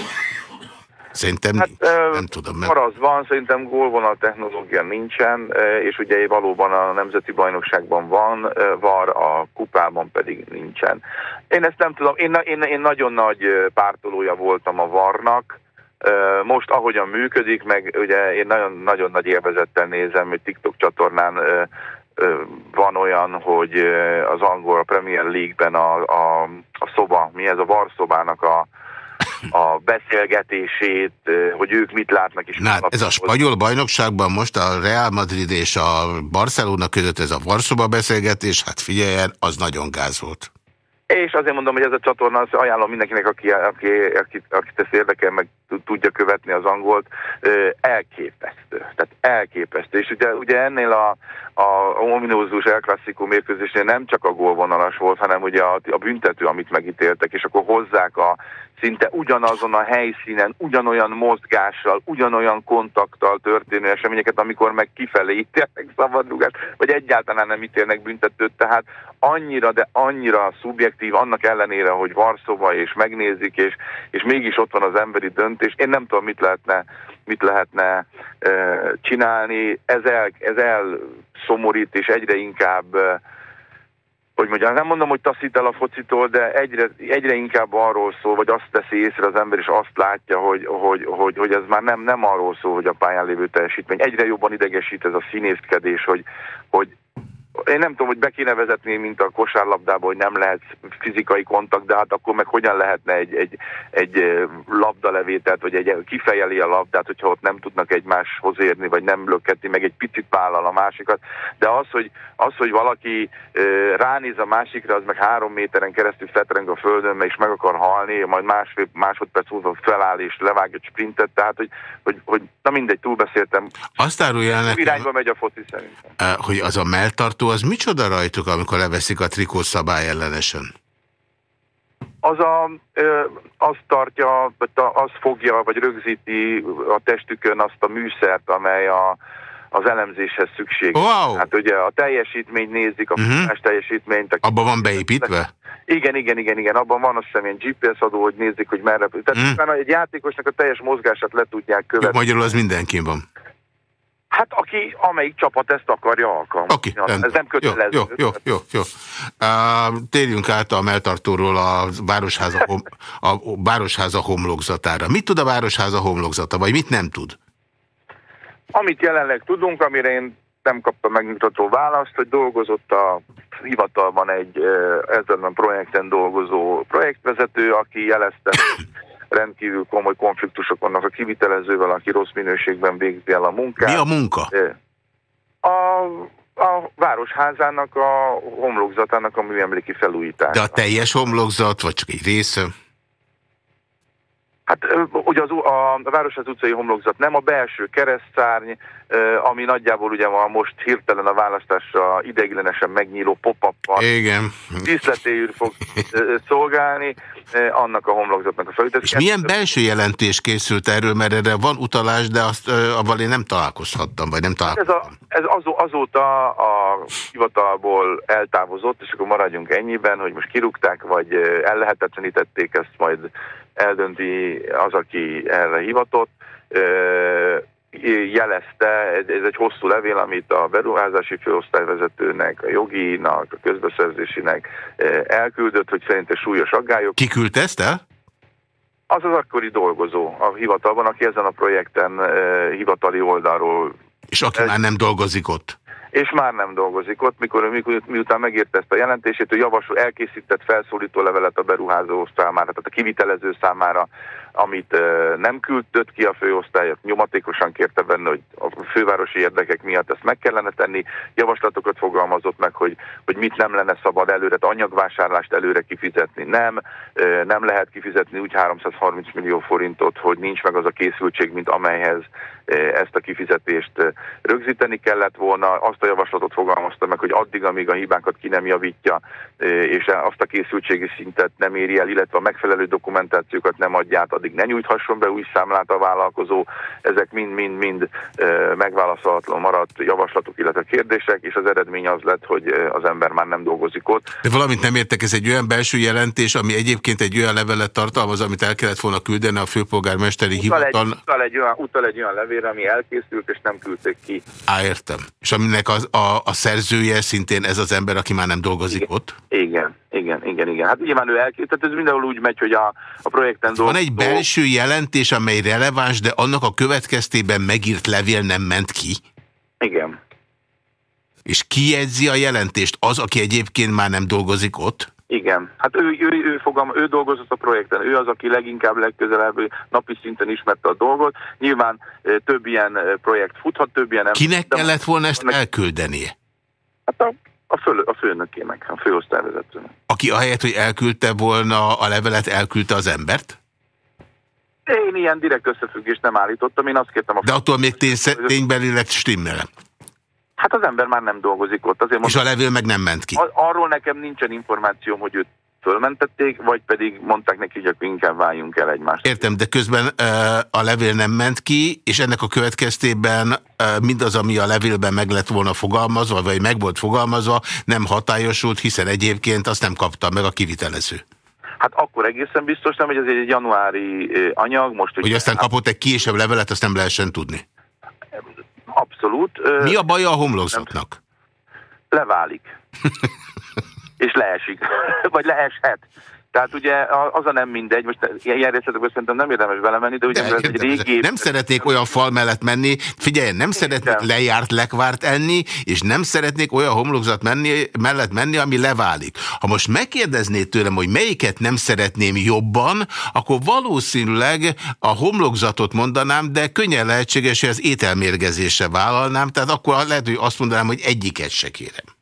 Szerintem hát, nem, nem tudom. Mert... az van, szerintem gólvonal technológia nincsen, és ugye valóban a Nemzeti Bajnokságban van, var a kupában pedig nincsen. Én ezt nem tudom, én, én, én nagyon nagy pártolója voltam a varnak, most ahogyan működik, meg ugye én nagyon-nagyon nagy élvezettel nézem, hogy TikTok csatornán van olyan, hogy az angol Premier League-ben a, a, a szoba, mi ez a varszobának a, a beszélgetését, hogy ők mit látnak is. Na, ez a spanyol bajnokságban most a Real Madrid és a Barcelona között ez a Varszoba beszélgetés, hát figyeljen, az nagyon gáz volt. És azért mondom, hogy ez a csatorna, azt ajánlom mindenkinek, aki, aki, aki, aki ezt érdekel, meg tudja követni az angolt, elképesztő. Tehát elképesztő. És ugye, ugye ennél a, a ominózus El Clasico mérkőzésnél nem csak a gólvonalas volt, hanem ugye a, a büntető, amit megítéltek, és akkor hozzák a szinte ugyanazon a helyszínen, ugyanolyan mozgással, ugyanolyan kontakttal történő eseményeket, amikor meg kifelé ítélnek szabadrugást, vagy egyáltalán nem ítélnek büntetőt, tehát annyira, de annyira szubjektív, annak ellenére, hogy Varszova és megnézik, és, és mégis ott van az emberi döntés. Én nem tudom, mit lehetne, mit lehetne e, csinálni. Ez el, ez el szomorít, és egyre inkább e, hogy mondjam, nem mondom, hogy taszít el a focitól, de egyre, egyre inkább arról szól, vagy azt teszi észre az ember, és azt látja, hogy, hogy, hogy, hogy ez már nem, nem arról szól, hogy a pályán lévő teljesítmény. Egyre jobban idegesít ez a színészkedés, hogy, hogy én nem tudom, hogy be kéne vezetni, mint a kosárlabdába, hogy nem lehet fizikai kontakt, de hát akkor meg hogyan lehetne egy, egy, egy labdalevételt, vagy egy kifejeli a labdát, hogyha ott nem tudnak egymáshoz érni, vagy nem löketni, meg egy picit vállal a másikat. De az, hogy, az, hogy valaki ránéz a másikra, az meg három méteren keresztül fetreng a földön, és meg akar halni, majd másfél másodperc múlva feláll és levág egy sprintet, tehát hogy, hogy, hogy na mindegy, túlbeszéltem. Azt árulja nekem, irányba megy a foci szerintem. Hogy az a melltartó az micsoda rajtuk, amikor leveszik a trikó szabály ellenesen? Az a, ö, azt tartja, azt fogja, vagy rögzíti a testükön azt a műszert, amely a, az elemzéshez szükség. Wow. Hát ugye a teljesítményt nézik, a uh mhm. -huh. teljesítményt. Abban van beépítve? Igen, igen, igen, igen. Abban van azt hiszem ilyen GPS adó, hogy nézik, hogy merre. Tehát uh -huh. egy játékosnak a teljes mozgását le tudják követni. Magyarul az mindenkin van. Hát aki, amelyik csapat ezt akarja alkalmazni. Okay, Ez nem kötelező. Jó, jó, jó. jó. Uh, térjünk át a melltartóról a Városháza, [laughs] hom, a Városháza homlokzatára. Mit tud a Városháza homlokzata, vagy mit nem tud? Amit jelenleg tudunk, amire én nem kaptam megmutató választ, hogy dolgozott a hivatalban egy ezen a projekten dolgozó projektvezető, aki jelezte, [coughs] rendkívül komoly konfliktusok vannak a kivitelezővel, aki rossz minőségben végzi el a munkát. Mi a munka? A, a városházának a homlokzatának a műemléki felújítása. De a teljes homlokzat, vagy csak egy része? Hát ugye az, a, Városház utcai homlokzat nem a belső keresztszárny, ami nagyjából ugye van most hirtelen a választásra ideiglenesen megnyíló pop-up Igen. díszletéül fog szolgálni, annak a homlokzatnak a felütés. És milyen belső jelentés készült erről, mert erre van utalás, de azt abban én nem találkozhattam, vagy nem találkoztam. Ez, a, ez azó, azóta a hivatalból eltávozott, és akkor maradjunk ennyiben, hogy most kirúgták, vagy ellehetetlenítették ezt, majd eldönti az, aki erre hivatott jelezte, ez egy hosszú levél, amit a beruházási főosztályvezetőnek, a joginak, a közbeszerzésinek elküldött, hogy szerintem súlyos aggályok. Ki küldte ezt el? Az az akkori dolgozó a hivatalban, aki ezen a projekten hivatali oldalról... És aki már nem dolgozik ott? És már nem dolgozik ott, mikor, miután megírta ezt a jelentését, ő javasol, elkészített felszólító levelet a beruházó számára, tehát a kivitelező számára, amit nem küldött ki a főosztályat, nyomatékosan kérte benne, hogy a fővárosi érdekek miatt ezt meg kellene tenni, javaslatokat fogalmazott meg, hogy, hogy mit nem lenne szabad előre, tehát anyagvásárlást előre kifizetni. Nem, nem lehet kifizetni úgy 330 millió forintot, hogy nincs meg az a készültség, mint amelyhez ezt a kifizetést rögzíteni kellett volna. Azt a javaslatot fogalmazta meg, hogy addig, amíg a hibákat ki nem javítja, és azt a készültségi szintet nem éri el, illetve a megfelelő dokumentációkat nem adja át, addig ne nyújthasson be új számlát a vállalkozó. Ezek mind-mind-mind megválaszolatlan maradt javaslatok, illetve kérdések, és az eredmény az lett, hogy az ember már nem dolgozik ott. De valamit nem értek, ez egy olyan belső jelentés, ami egyébként egy olyan levelet tartalmaz, amit el kellett volna küldeni a főpolgármesteri hivatal. Egy, utal, egy olyan, utal egy olyan levél, ami elkészült, és nem küldték ki. Á, értem. És aminek az, a, a szerzője szintén ez az ember, aki már nem dolgozik igen. ott? Igen, igen, igen, igen. Hát nyilván ő elkészült, tehát ez mindenhol úgy megy, hogy a, a projekten dolgozó... Van egy belső jelentés, amely releváns, de annak a következtében megírt levél nem ment ki? Igen. És ki jegyzi a jelentést? Az, aki egyébként már nem dolgozik ott? Igen, hát ő, ő, ő, fogam, ő dolgozott a projekten, ő az, aki leginkább legközelebb napi szinten ismerte a dolgot. Nyilván több ilyen projekt futhat, több ilyen... Kinek kellett volna ezt elküldenie? Hát a, a, fő, a főnökének, a főosztályvezetőnek. Aki ahelyett, hogy elküldte volna a levelet, elküldte az embert? Én ilyen direkt összefüggést nem állítottam, én azt kértem a... De attól még tény, ténybelileg stimmel. Hát az ember már nem dolgozik ott. Azért És a levél meg nem ment ki? Arról nekem nincsen információm, hogy őt fölmentették, vagy pedig mondták neki, hogy inkább váljunk el egymást. Értem, de közben a levél nem ment ki, és ennek a következtében mindaz, ami a levélben meg lett volna fogalmazva, vagy meg volt fogalmazva, nem hatályosult, hiszen egyébként azt nem kapta meg a kivitelező. Hát akkor egészen biztos nem, hogy ez egy januári anyag. Most, hogy aztán kapott egy később levelet, azt nem lehessen tudni. Abszolút. Mi a baja a homlokzatnak? Leválik. [laughs] és leesik. Vagy leeshet. Tehát ugye az a nem mindegy, most ilyen részletekben szerintem nem érdemes belemenni, de ugye de, ez egy régi... Nem szeretnék olyan fal mellett menni, figyelj, nem szeretnék lejárt lekvárt enni, és nem szeretnék olyan homlokzat menni, mellett menni, ami leválik. Ha most megkérdeznéd tőlem, hogy melyiket nem szeretném jobban, akkor valószínűleg a homlokzatot mondanám, de könnyen lehetséges, hogy az ételmérgezésre vállalnám, tehát akkor lehet, hogy azt mondanám, hogy egyiket se kérem.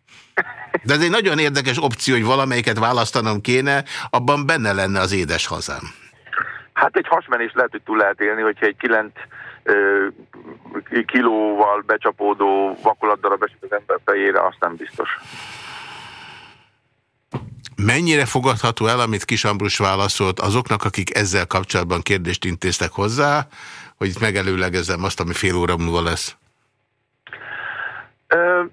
De ez egy nagyon érdekes opció, hogy valamelyiket választanom kéne, abban benne lenne az édes hazám. Hát egy hasmenés lehet, hogy túl lehet élni, hogyha egy 9 kilóval becsapódó vakolatdarab esik az ember fejére, azt nem biztos. Mennyire fogadható el, amit Kisambrus válaszolt azoknak, akik ezzel kapcsolatban kérdést intéztek hozzá, hogy itt megelőlegezem azt, ami fél óra múlva lesz? Ö,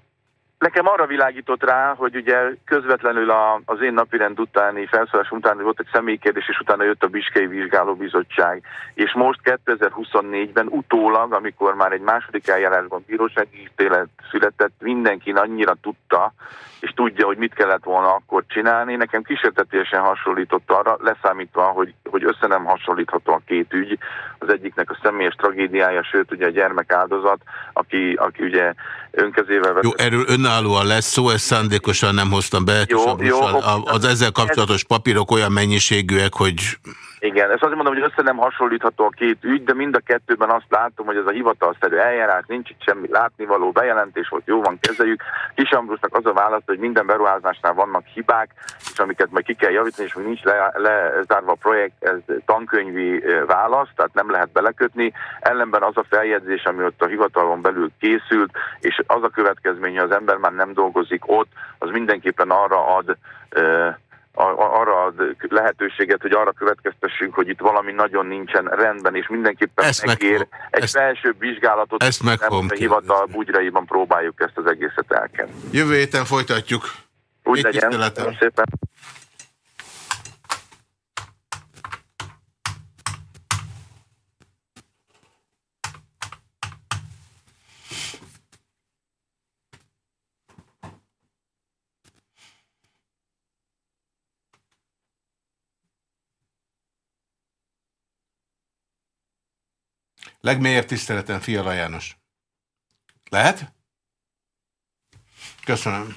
Nekem arra világított rá, hogy ugye közvetlenül a, az én napirend utáni felszólás után volt egy személykérdés, és utána jött a Biskei Vizsgálóbizottság. És most 2024-ben utólag, amikor már egy második eljárásban bírósági ítélet született, mindenki annyira tudta, és tudja, hogy mit kellett volna akkor csinálni. Nekem kísértetésen hasonlított arra, leszámítva, hogy, hogy össze nem hasonlítható a két ügy. Az egyiknek a személyes tragédiája, sőt ugye a gyermek áldozat, aki, aki ugye önkezével vett. Jó, erről önállóan lesz szó, ezt szándékosan nem hoztam be. Jó, jó, az ezzel kapcsolatos papírok olyan mennyiségűek, hogy Igen, ezt azért mondom, hogy össze nem hasonlítható a két ügy, de mind a kettőben azt látom, hogy ez a hivatalszerű eljárás, nincs itt semmi látnivaló bejelentés, hogy jó van, kezeljük. Kis Ambrusnak az a válasz, hogy minden beruházásnál vannak hibák, és amiket majd ki kell javítani, és hogy nincs lezárva a projekt, ez tankönyvi válasz, tehát nem lehet belekötni. Ellenben az a feljegyzés, ami ott a hivatalon belül készült, és az a következmény, hogy az ember már nem dolgozik ott, az mindenképpen arra ad arra ad lehetőséget, hogy arra következtessünk, hogy itt valami nagyon nincsen rendben, és mindenképpen ezt megér meg, egy ezt, felsőbb vizsgálatot, ezt meg nem a hivatal bugyraiban próbáljuk ezt az egészet elkenni. Jövő héten folytatjuk. Úgy legyen. Szépen. Legmélyebb tiszteletem, Fiala János. Lehet? Köszönöm.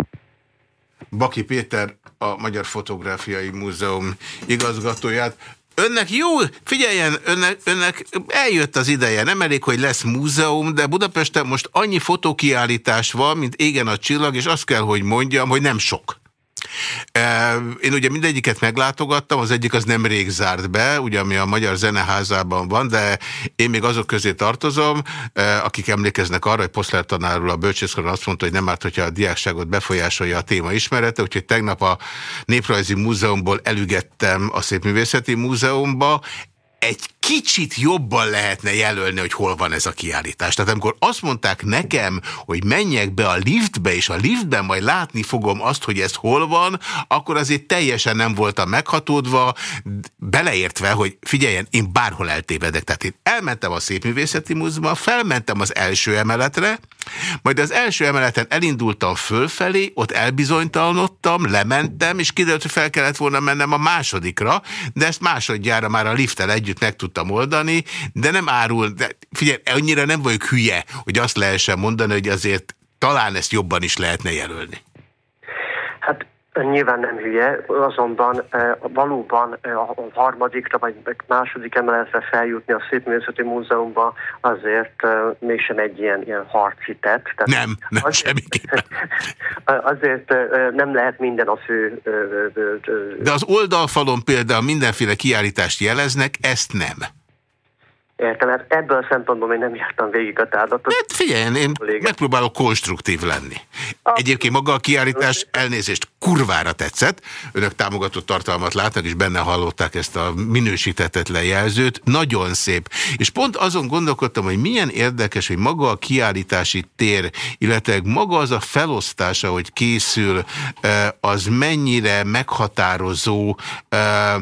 Baki Péter, a Magyar Fotográfiai Múzeum igazgatóját. Önnek jó, figyeljen, önnek, önnek eljött az ideje, nem elég, hogy lesz múzeum, de Budapesten most annyi fotókiállítás van, mint égen a csillag, és azt kell, hogy mondjam, hogy nem sok. Én ugye mindegyiket meglátogattam, az egyik az nem rég zárt be, ugye ami a Magyar Zeneházában van, de én még azok közé tartozom, akik emlékeznek arra, hogy Poszler tanár a bölcsészkoron azt mondta, hogy nem árt, hogyha a diákságot befolyásolja a téma ismerete, úgyhogy tegnap a Néprajzi Múzeumból elügettem a Szépművészeti Múzeumba, egy kicsit jobban lehetne jelölni, hogy hol van ez a kiállítás. Tehát amikor azt mondták nekem, hogy menjek be a liftbe, és a liftben majd látni fogom azt, hogy ez hol van, akkor azért teljesen nem voltam meghatódva, beleértve, hogy figyeljen, én bárhol eltévedek. Tehát én elmentem a Szépművészeti Múzeumban, felmentem az első emeletre, majd az első emeleten elindultam fölfelé, ott elbizonytalanodtam, lementem, és kiderült, hogy fel kellett volna mennem a másodikra, de ezt másodjára már a lifttel együtt meg tudtam oldani, de nem árul, de figyelj, annyira nem vagyok hülye, hogy azt lehessen mondani, hogy azért talán ezt jobban is lehetne jelölni. Hát Nyilván nem hülye, azonban e, valóban e, a harmadikra vagy második emeletre feljutni a Szépművészeti Múzeumba azért e, mégsem egy ilyen, ilyen harci tett. Tehát nem, nem azért, semmiképpen. [laughs] Azért nem lehet minden a fő... De az oldalfalon például mindenféle kiállítást jeleznek, ezt nem. Értem, hát ebből a szempontból még nem jártam végig a tárlatot. Hát figyelj, én kolléga. megpróbálok konstruktív lenni. A... Egyébként maga a kiállítás elnézést kurvára tetszett. Önök támogatott tartalmat látnak, és benne hallották ezt a minősítetetlen jelzőt. Nagyon szép. És pont azon gondolkodtam, hogy milyen érdekes, hogy maga a kiállítási tér, illetve maga az a felosztása, hogy készül, eh, az mennyire meghatározó, eh,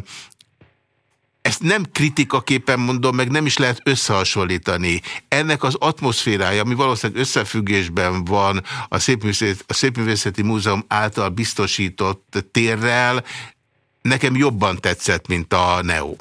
ezt nem kritikaképpen mondom, meg nem is lehet összehasonlítani. Ennek az atmoszférája, ami valószínűleg összefüggésben van a Szépművészeti, a Szépművészeti Múzeum által biztosított térrel, nekem jobban tetszett, mint a Neo.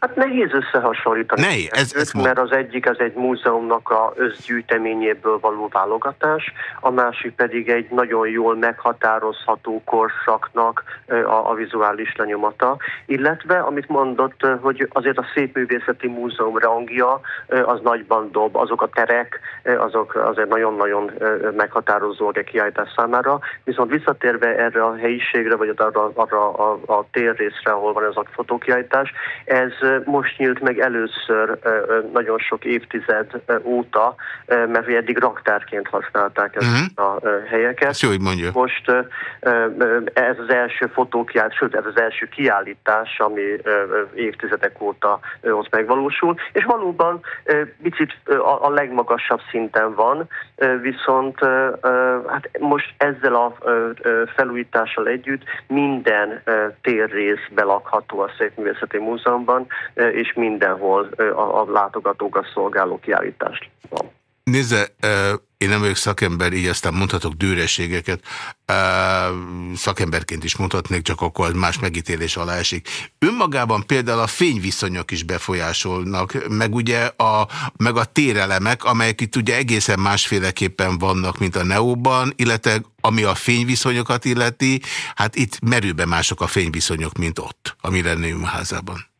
Hát nehéz összehasonlítani. Nehéz, ez, ez mert az egyik az egy múzeumnak a összgyűjteményéből való válogatás, a másik pedig egy nagyon jól meghatározható korszaknak a, a vizuális lenyomata, illetve amit mondott, hogy azért a Szépművészeti Múzeum rangja az nagyban dob, azok a terek, azok azért nagyon-nagyon meghatározóak a kiállítás számára, viszont visszatérve erre a helyiségre, vagy arra, arra a, a térrészre, ahol van ez a fotókiállítás, ez most nyílt meg először nagyon sok évtized óta, mert eddig raktárként használták ezt uh-huh. a helyeket. Ezt jó, hogy mondja. Most ez az első fotókiállítás, sőt ez az első kiállítás, ami évtizedek óta ott megvalósul, és valóban picit a legmagasabb szinten van, viszont hát most ezzel a felújítással együtt minden térrész belakható a Szépművészeti Múzeumban, és mindenhol a, a látogatókat szolgáló kiállítást van. Nézze, én nem vagyok szakember, így aztán mondhatok dőrességeket, szakemberként is mondhatnék, csak akkor más megítélés alá esik. Önmagában például a fényviszonyok is befolyásolnak, meg ugye a, meg a térelemek, amelyek itt ugye egészen másféleképpen vannak, mint a Neóban, illetve ami a fényviszonyokat illeti, hát itt merőben mások a fényviszonyok, mint ott, a Millennium házában.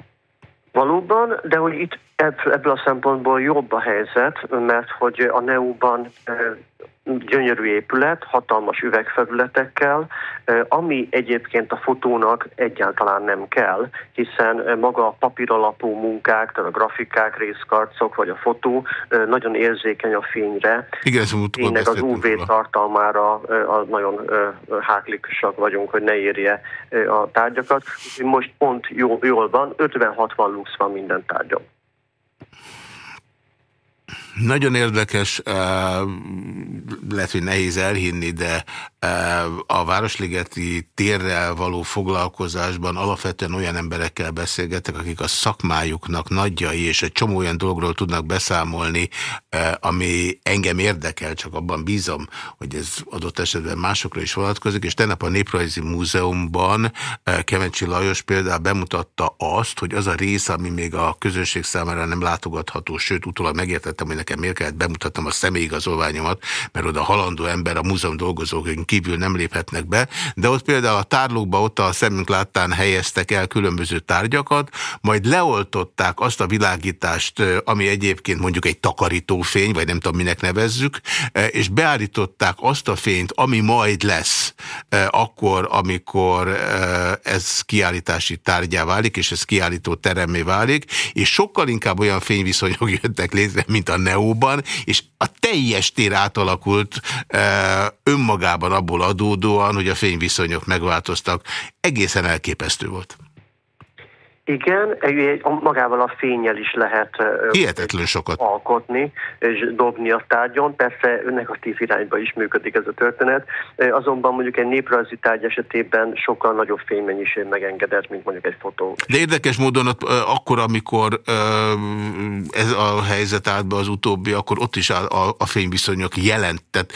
Valóban, de hogy itt ebből a szempontból jobb a helyzet, mert hogy a NEU-ban gyönyörű épület, hatalmas üvegfelületekkel, ami egyébként a fotónak egyáltalán nem kell, hiszen maga a papíralapú munkák, tehát a grafikák, részkarcok vagy a fotó nagyon érzékeny a fényre. Igen, ez Tényleg az UV tartalmára a nagyon háklikusak vagyunk, hogy ne érje a tárgyakat. Most pont jól van, 50-60 lux van minden tárgyam. Nagyon érdekes, lehet, hogy nehéz elhinni, de a Városligeti térrel való foglalkozásban alapvetően olyan emberekkel beszélgetek, akik a szakmájuknak nagyjai, és egy csomó olyan dologról tudnak beszámolni, ami engem érdekel, csak abban bízom, hogy ez adott esetben másokra is vonatkozik, és tegnap a Néprajzi Múzeumban Kemencsi Lajos például bemutatta azt, hogy az a rész, ami még a közönség számára nem látogatható, sőt, utólag megértettem, hogy nekem miért kellett bemutatnom a személyigazolványomat, mert oda halandó ember, a múzeum dolgozók kívül nem léphetnek be, de ott például a tárlókba ott a szemünk láttán helyeztek el különböző tárgyakat, majd leoltották azt a világítást, ami egyébként mondjuk egy takarítófény, vagy nem tudom minek nevezzük, és beállították azt a fényt, ami majd lesz akkor, amikor ez kiállítási tárgyá válik, és ez kiállító teremé válik, és sokkal inkább olyan fényviszonyok [laughs] jöttek létre, mint a Neóban, és a teljes tér átalakult önmagában abból adódóan, hogy a fényviszonyok megváltoztak. Egészen elképesztő volt. Igen, magával a fényel is lehet Hihetetlen sokat. alkotni és dobni a tárgyon. Persze negatív irányba is működik ez a történet, azonban mondjuk egy néprajzi tárgy esetében sokkal nagyobb fénymennyiség megengedett, mint mondjuk egy fotó. De érdekes módon ott, akkor, amikor ez a helyzet állt be az utóbbi, akkor ott is a, a fényviszonyok jelent, tehát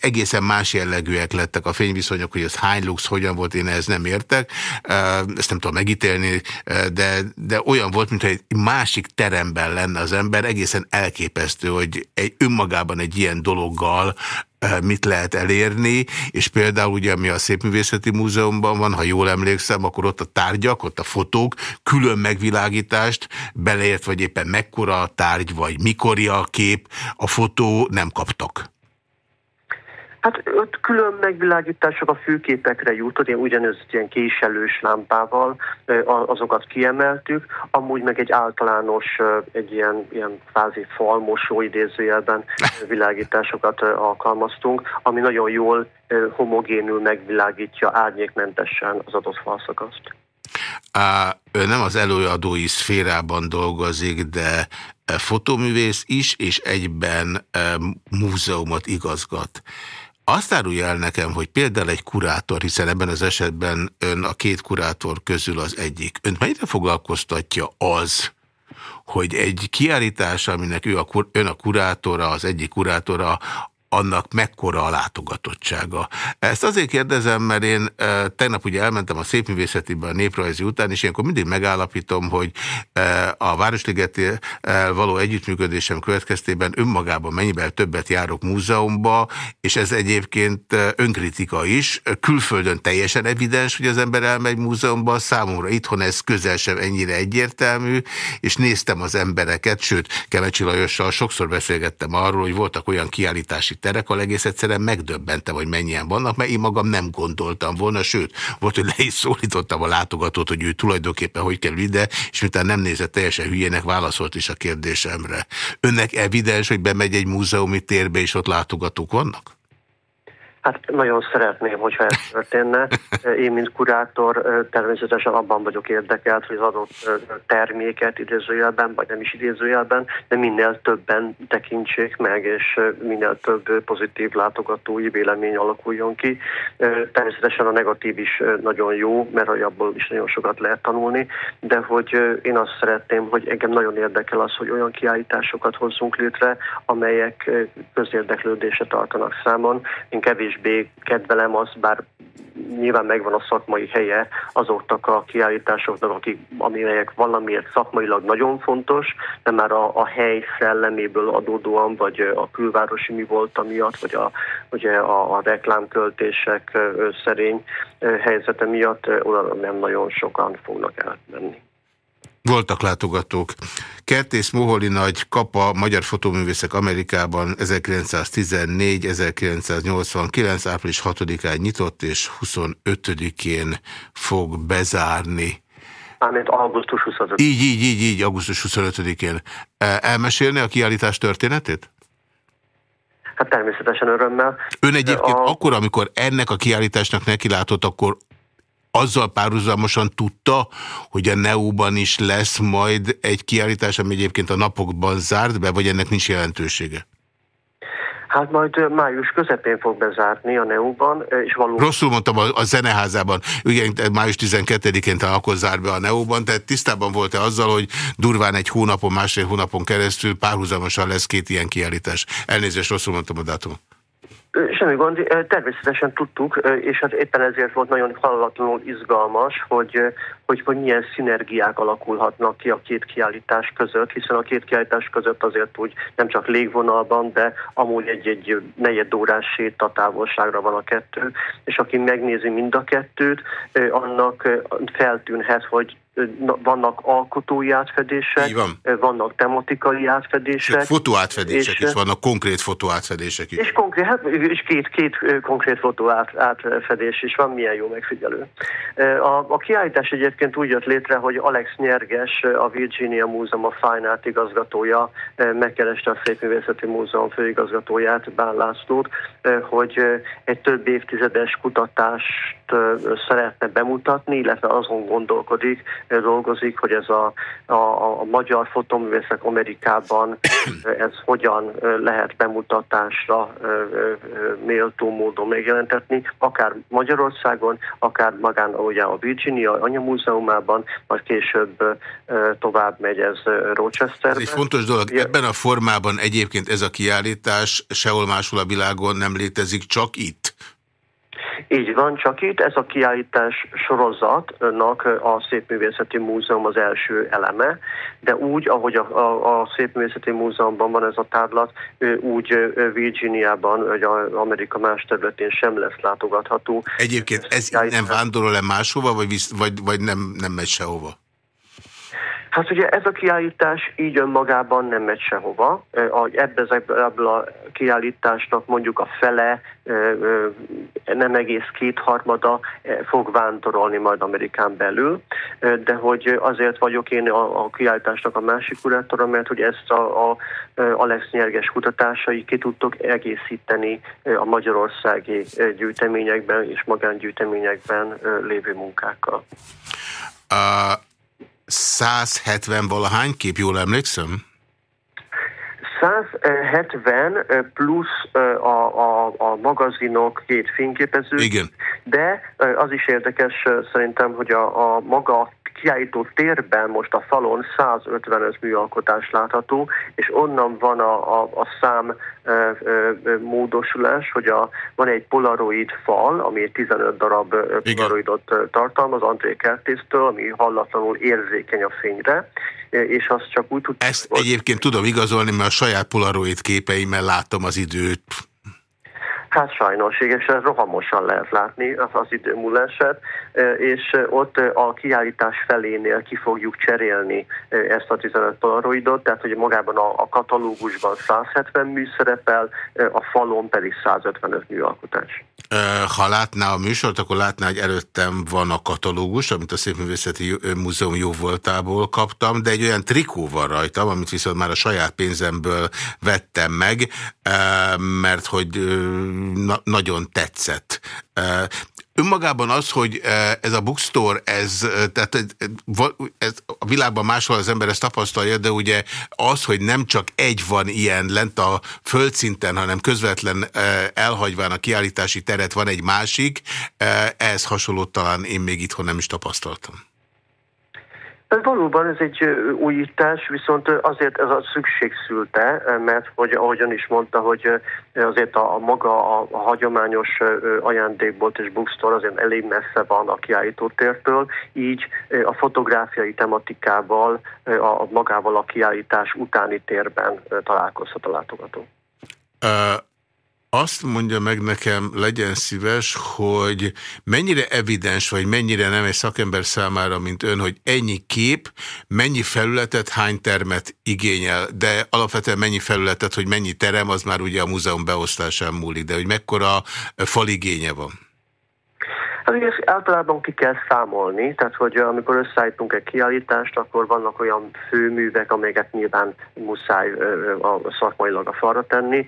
egészen más jellegűek lettek a fényviszonyok, hogy ez hány lux, hogyan volt, én ehhez nem értek, ezt nem tudom megítélni, de, de olyan volt, mintha egy másik teremben lenne az ember, egészen elképesztő, hogy egy önmagában egy ilyen dologgal eh, mit lehet elérni, és például ugye, ami a Szépművészeti Múzeumban van, ha jól emlékszem, akkor ott a tárgyak, ott a fotók, külön megvilágítást, beleért, vagy éppen mekkora a tárgy, vagy mikori a kép, a fotó nem kaptak. Hát ott külön megvilágítások a főképekre jutott, ilyen ugyanez ilyen késelős lámpával, azokat kiemeltük, amúgy meg egy általános, egy ilyen, ilyen fázi falmosó idézőjelben [laughs] világításokat alkalmaztunk, ami nagyon jól homogénül megvilágítja árnyékmentesen az adott falszakaszt. Ő nem az előadói szférában dolgozik, de fotóművész is, és egyben múzeumot igazgat. Azt árulja el nekem, hogy például egy kurátor, hiszen ebben az esetben ön a két kurátor közül az egyik. Önt mennyire foglalkoztatja az, hogy egy kiállítás, aminek ő a, ön a kurátora, az egyik kurátora, annak mekkora a látogatottsága. Ezt azért kérdezem, mert én e, tegnap ugye elmentem a Szépművészetiben a néprajzi után, és ilyenkor mindig megállapítom, hogy e, a Városligeti e, való együttműködésem következtében önmagában mennyivel többet járok múzeumba, és ez egyébként önkritika is. Külföldön teljesen evidens, hogy az ember elmegy múzeumba, számomra itthon ez közel sem ennyire egyértelmű, és néztem az embereket, sőt, Kemecsi Lajossal sokszor beszélgettem arról, hogy voltak olyan kiállítási terek, ahol egész egyszerűen megdöbbentem, hogy mennyien vannak, mert én magam nem gondoltam volna, sőt, volt, hogy le is szólítottam a látogatót, hogy ő tulajdonképpen hogy kerül ide, és miután nem nézett teljesen hülyének, válaszolt is a kérdésemre. Önnek evidens, hogy bemegy egy múzeumi térbe, és ott látogatók vannak? Hát nagyon szeretném, hogyha ez történne. [laughs] Én, mint kurátor, természetesen abban vagyok érdekelt, hogy az adott terméket idézőjelben, vagy nem is idézőjelben, de minél többen tekintsék meg, és minél több pozitív látogatói vélemény alakuljon ki. Természetesen a negatív is nagyon jó, mert abból is nagyon sokat lehet tanulni, de hogy én azt szeretném, hogy engem nagyon érdekel az, hogy olyan kiállításokat hozzunk létre, amelyek közérdeklődésre tartanak számon. Én kevés kevésbé kedvelem azt, bár nyilván megvan a szakmai helye azoknak a kiállításoknak, akik, amelyek valamiért szakmailag nagyon fontos, de már a, a hely szelleméből adódóan, vagy a külvárosi mi volt miatt, vagy a, ugye a, a reklámköltések szerény helyzete miatt oda nem nagyon sokan fognak elmenni. Voltak látogatók. Kertész Moholi nagy kapa Magyar Fotóművészek Amerikában 1914-1989 április 6-án nyitott és 25-én fog bezárni. Mármint augusztus 25 Így, így, így, így, augusztus 25-én. E, elmesélni a kiállítás történetét? Hát természetesen örömmel. Ön egyébként a... akkor, amikor ennek a kiállításnak nekilátott, akkor azzal párhuzamosan tudta, hogy a NEU-ban is lesz majd egy kiállítás, ami egyébként a napokban zárt be, vagy ennek nincs jelentősége? Hát majd május közepén fog bezárni a NEU-ban, és valóban... Rosszul mondtam a, a zeneházában, ugye május 12-én talán akkor zár be a NEU-ban, tehát tisztában volt-e azzal, hogy durván egy hónapon, másfél hónapon keresztül párhuzamosan lesz két ilyen kiállítás. Elnézést, rosszul mondtam a dátumot. Semmi gond, természetesen tudtuk, és hát éppen ezért volt nagyon hallatlanul izgalmas, hogy, hogy, hogy milyen szinergiák alakulhatnak ki a két kiállítás között, hiszen a két kiállítás között azért úgy nem csak légvonalban, de amúgy egy-egy negyed órás sétatávolságra van a kettő, és aki megnézi mind a kettőt, annak feltűnhet, hogy vannak alkotói átfedések, van. vannak tematikai átfedések. Sőt, fotóátfedések és, is vannak, konkrét fotóátfedések is. És, konkrét, hát, és két, két konkrét fotó át, átfedés is van, milyen jó megfigyelő. A, a kiállítás egyébként úgy jött létre, hogy Alex Nyerges, a Virginia Múzeum a Fine Art igazgatója megkereste a Szépművészeti Múzeum főigazgatóját, Bán Lászlót, hogy egy több évtizedes kutatást szeretne bemutatni, illetve azon gondolkodik, dolgozik, hogy ez a, a, a magyar fotoművészek Amerikában ez hogyan lehet bemutatásra méltó módon megjelentetni, akár Magyarországon, akár magán ugye a Virginia anyamúzeumában, majd később tovább megy ez Rochesterbe. Ez egy fontos dolog. Ebben a formában egyébként ez a kiállítás sehol máshol a világon nem létezik, csak itt. Így van, csak itt ez a kiállítás sorozatnak a Szépművészeti Múzeum az első eleme, de úgy, ahogy a, a, a Szépművészeti Múzeumban van ez a tárlat, úgy Virginiában, vagy Amerika más területén sem lesz látogatható. Egyébként ez nem vándorol-e máshova, vagy, visz, vagy, vagy nem, nem megy sehova? Hát ugye ez a kiállítás így önmagában nem megy sehova. Ebbe, ebből a kiállításnak mondjuk a fele, nem egész kétharmada fog vándorolni majd Amerikán belül, de hogy azért vagyok én a, a kiállításnak a másik kurátora, mert hogy ezt a, a Alex Nyerges kutatásai ki tudtok egészíteni a magyarországi gyűjteményekben és magángyűjteményekben lévő munkákkal. Uh 170 valahány kép, jól emlékszem? 170 plusz a, a, a magazinok két fényképező. Igen. De az is érdekes szerintem, hogy a, a maga kiállító térben most a falon 155 műalkotás látható, és onnan van a, a, a szám e, e, módosulás, hogy a, van egy polaroid fal, ami 15 darab polaroidot tartalmaz André Kertésztől, ami hallatlanul érzékeny a fényre, és azt csak úgy tud... Ezt egyébként tudom igazolni, mert a saját polaroid képeimmel látom az időt Hát sajnos, és rohamosan lehet látni az, az idő múlását, és ott a kiállítás felénél ki fogjuk cserélni ezt a 15 polaroidot, tehát hogy magában a, a katalógusban 170 mű szerepel, a falon pedig 155 műalkotás. Ha látná a műsort, akkor látná, hogy előttem van a katalógus, amit a Szépművészeti Múzeum jó voltából kaptam, de egy olyan trikó van rajtam, amit viszont már a saját pénzemből vettem meg, mert hogy na nagyon tetszett. Önmagában az, hogy ez a bookstore, ez, tehát ez, a világban máshol az ember ezt tapasztalja, de ugye az, hogy nem csak egy van ilyen lent a földszinten, hanem közvetlen elhagyván a kiállítási teret van egy másik, ehhez hasonlót talán én még itthon nem is tapasztaltam. Valóban ez egy újítás, viszont azért ez a szükség szülte, mert hogy ahogyan is mondta, hogy azért a, a maga a, a hagyományos ajándékbolt és bookstore azért elég messze van a kiállítótértől, így a fotográfiai tematikával, a, magával a kiállítás utáni térben találkozhat a látogató. Azt mondja meg nekem, legyen szíves, hogy mennyire evidens, vagy mennyire nem egy szakember számára, mint ön, hogy ennyi kép, mennyi felületet, hány termet igényel, de alapvetően mennyi felületet, hogy mennyi terem, az már ugye a múzeum beosztásán múlik, de hogy mekkora faligénye van? Hát ezt általában ki kell számolni, tehát hogy amikor összeállítunk egy kiállítást, akkor vannak olyan főművek, amelyeket nyilván muszáj a szakmailag a falra tenni,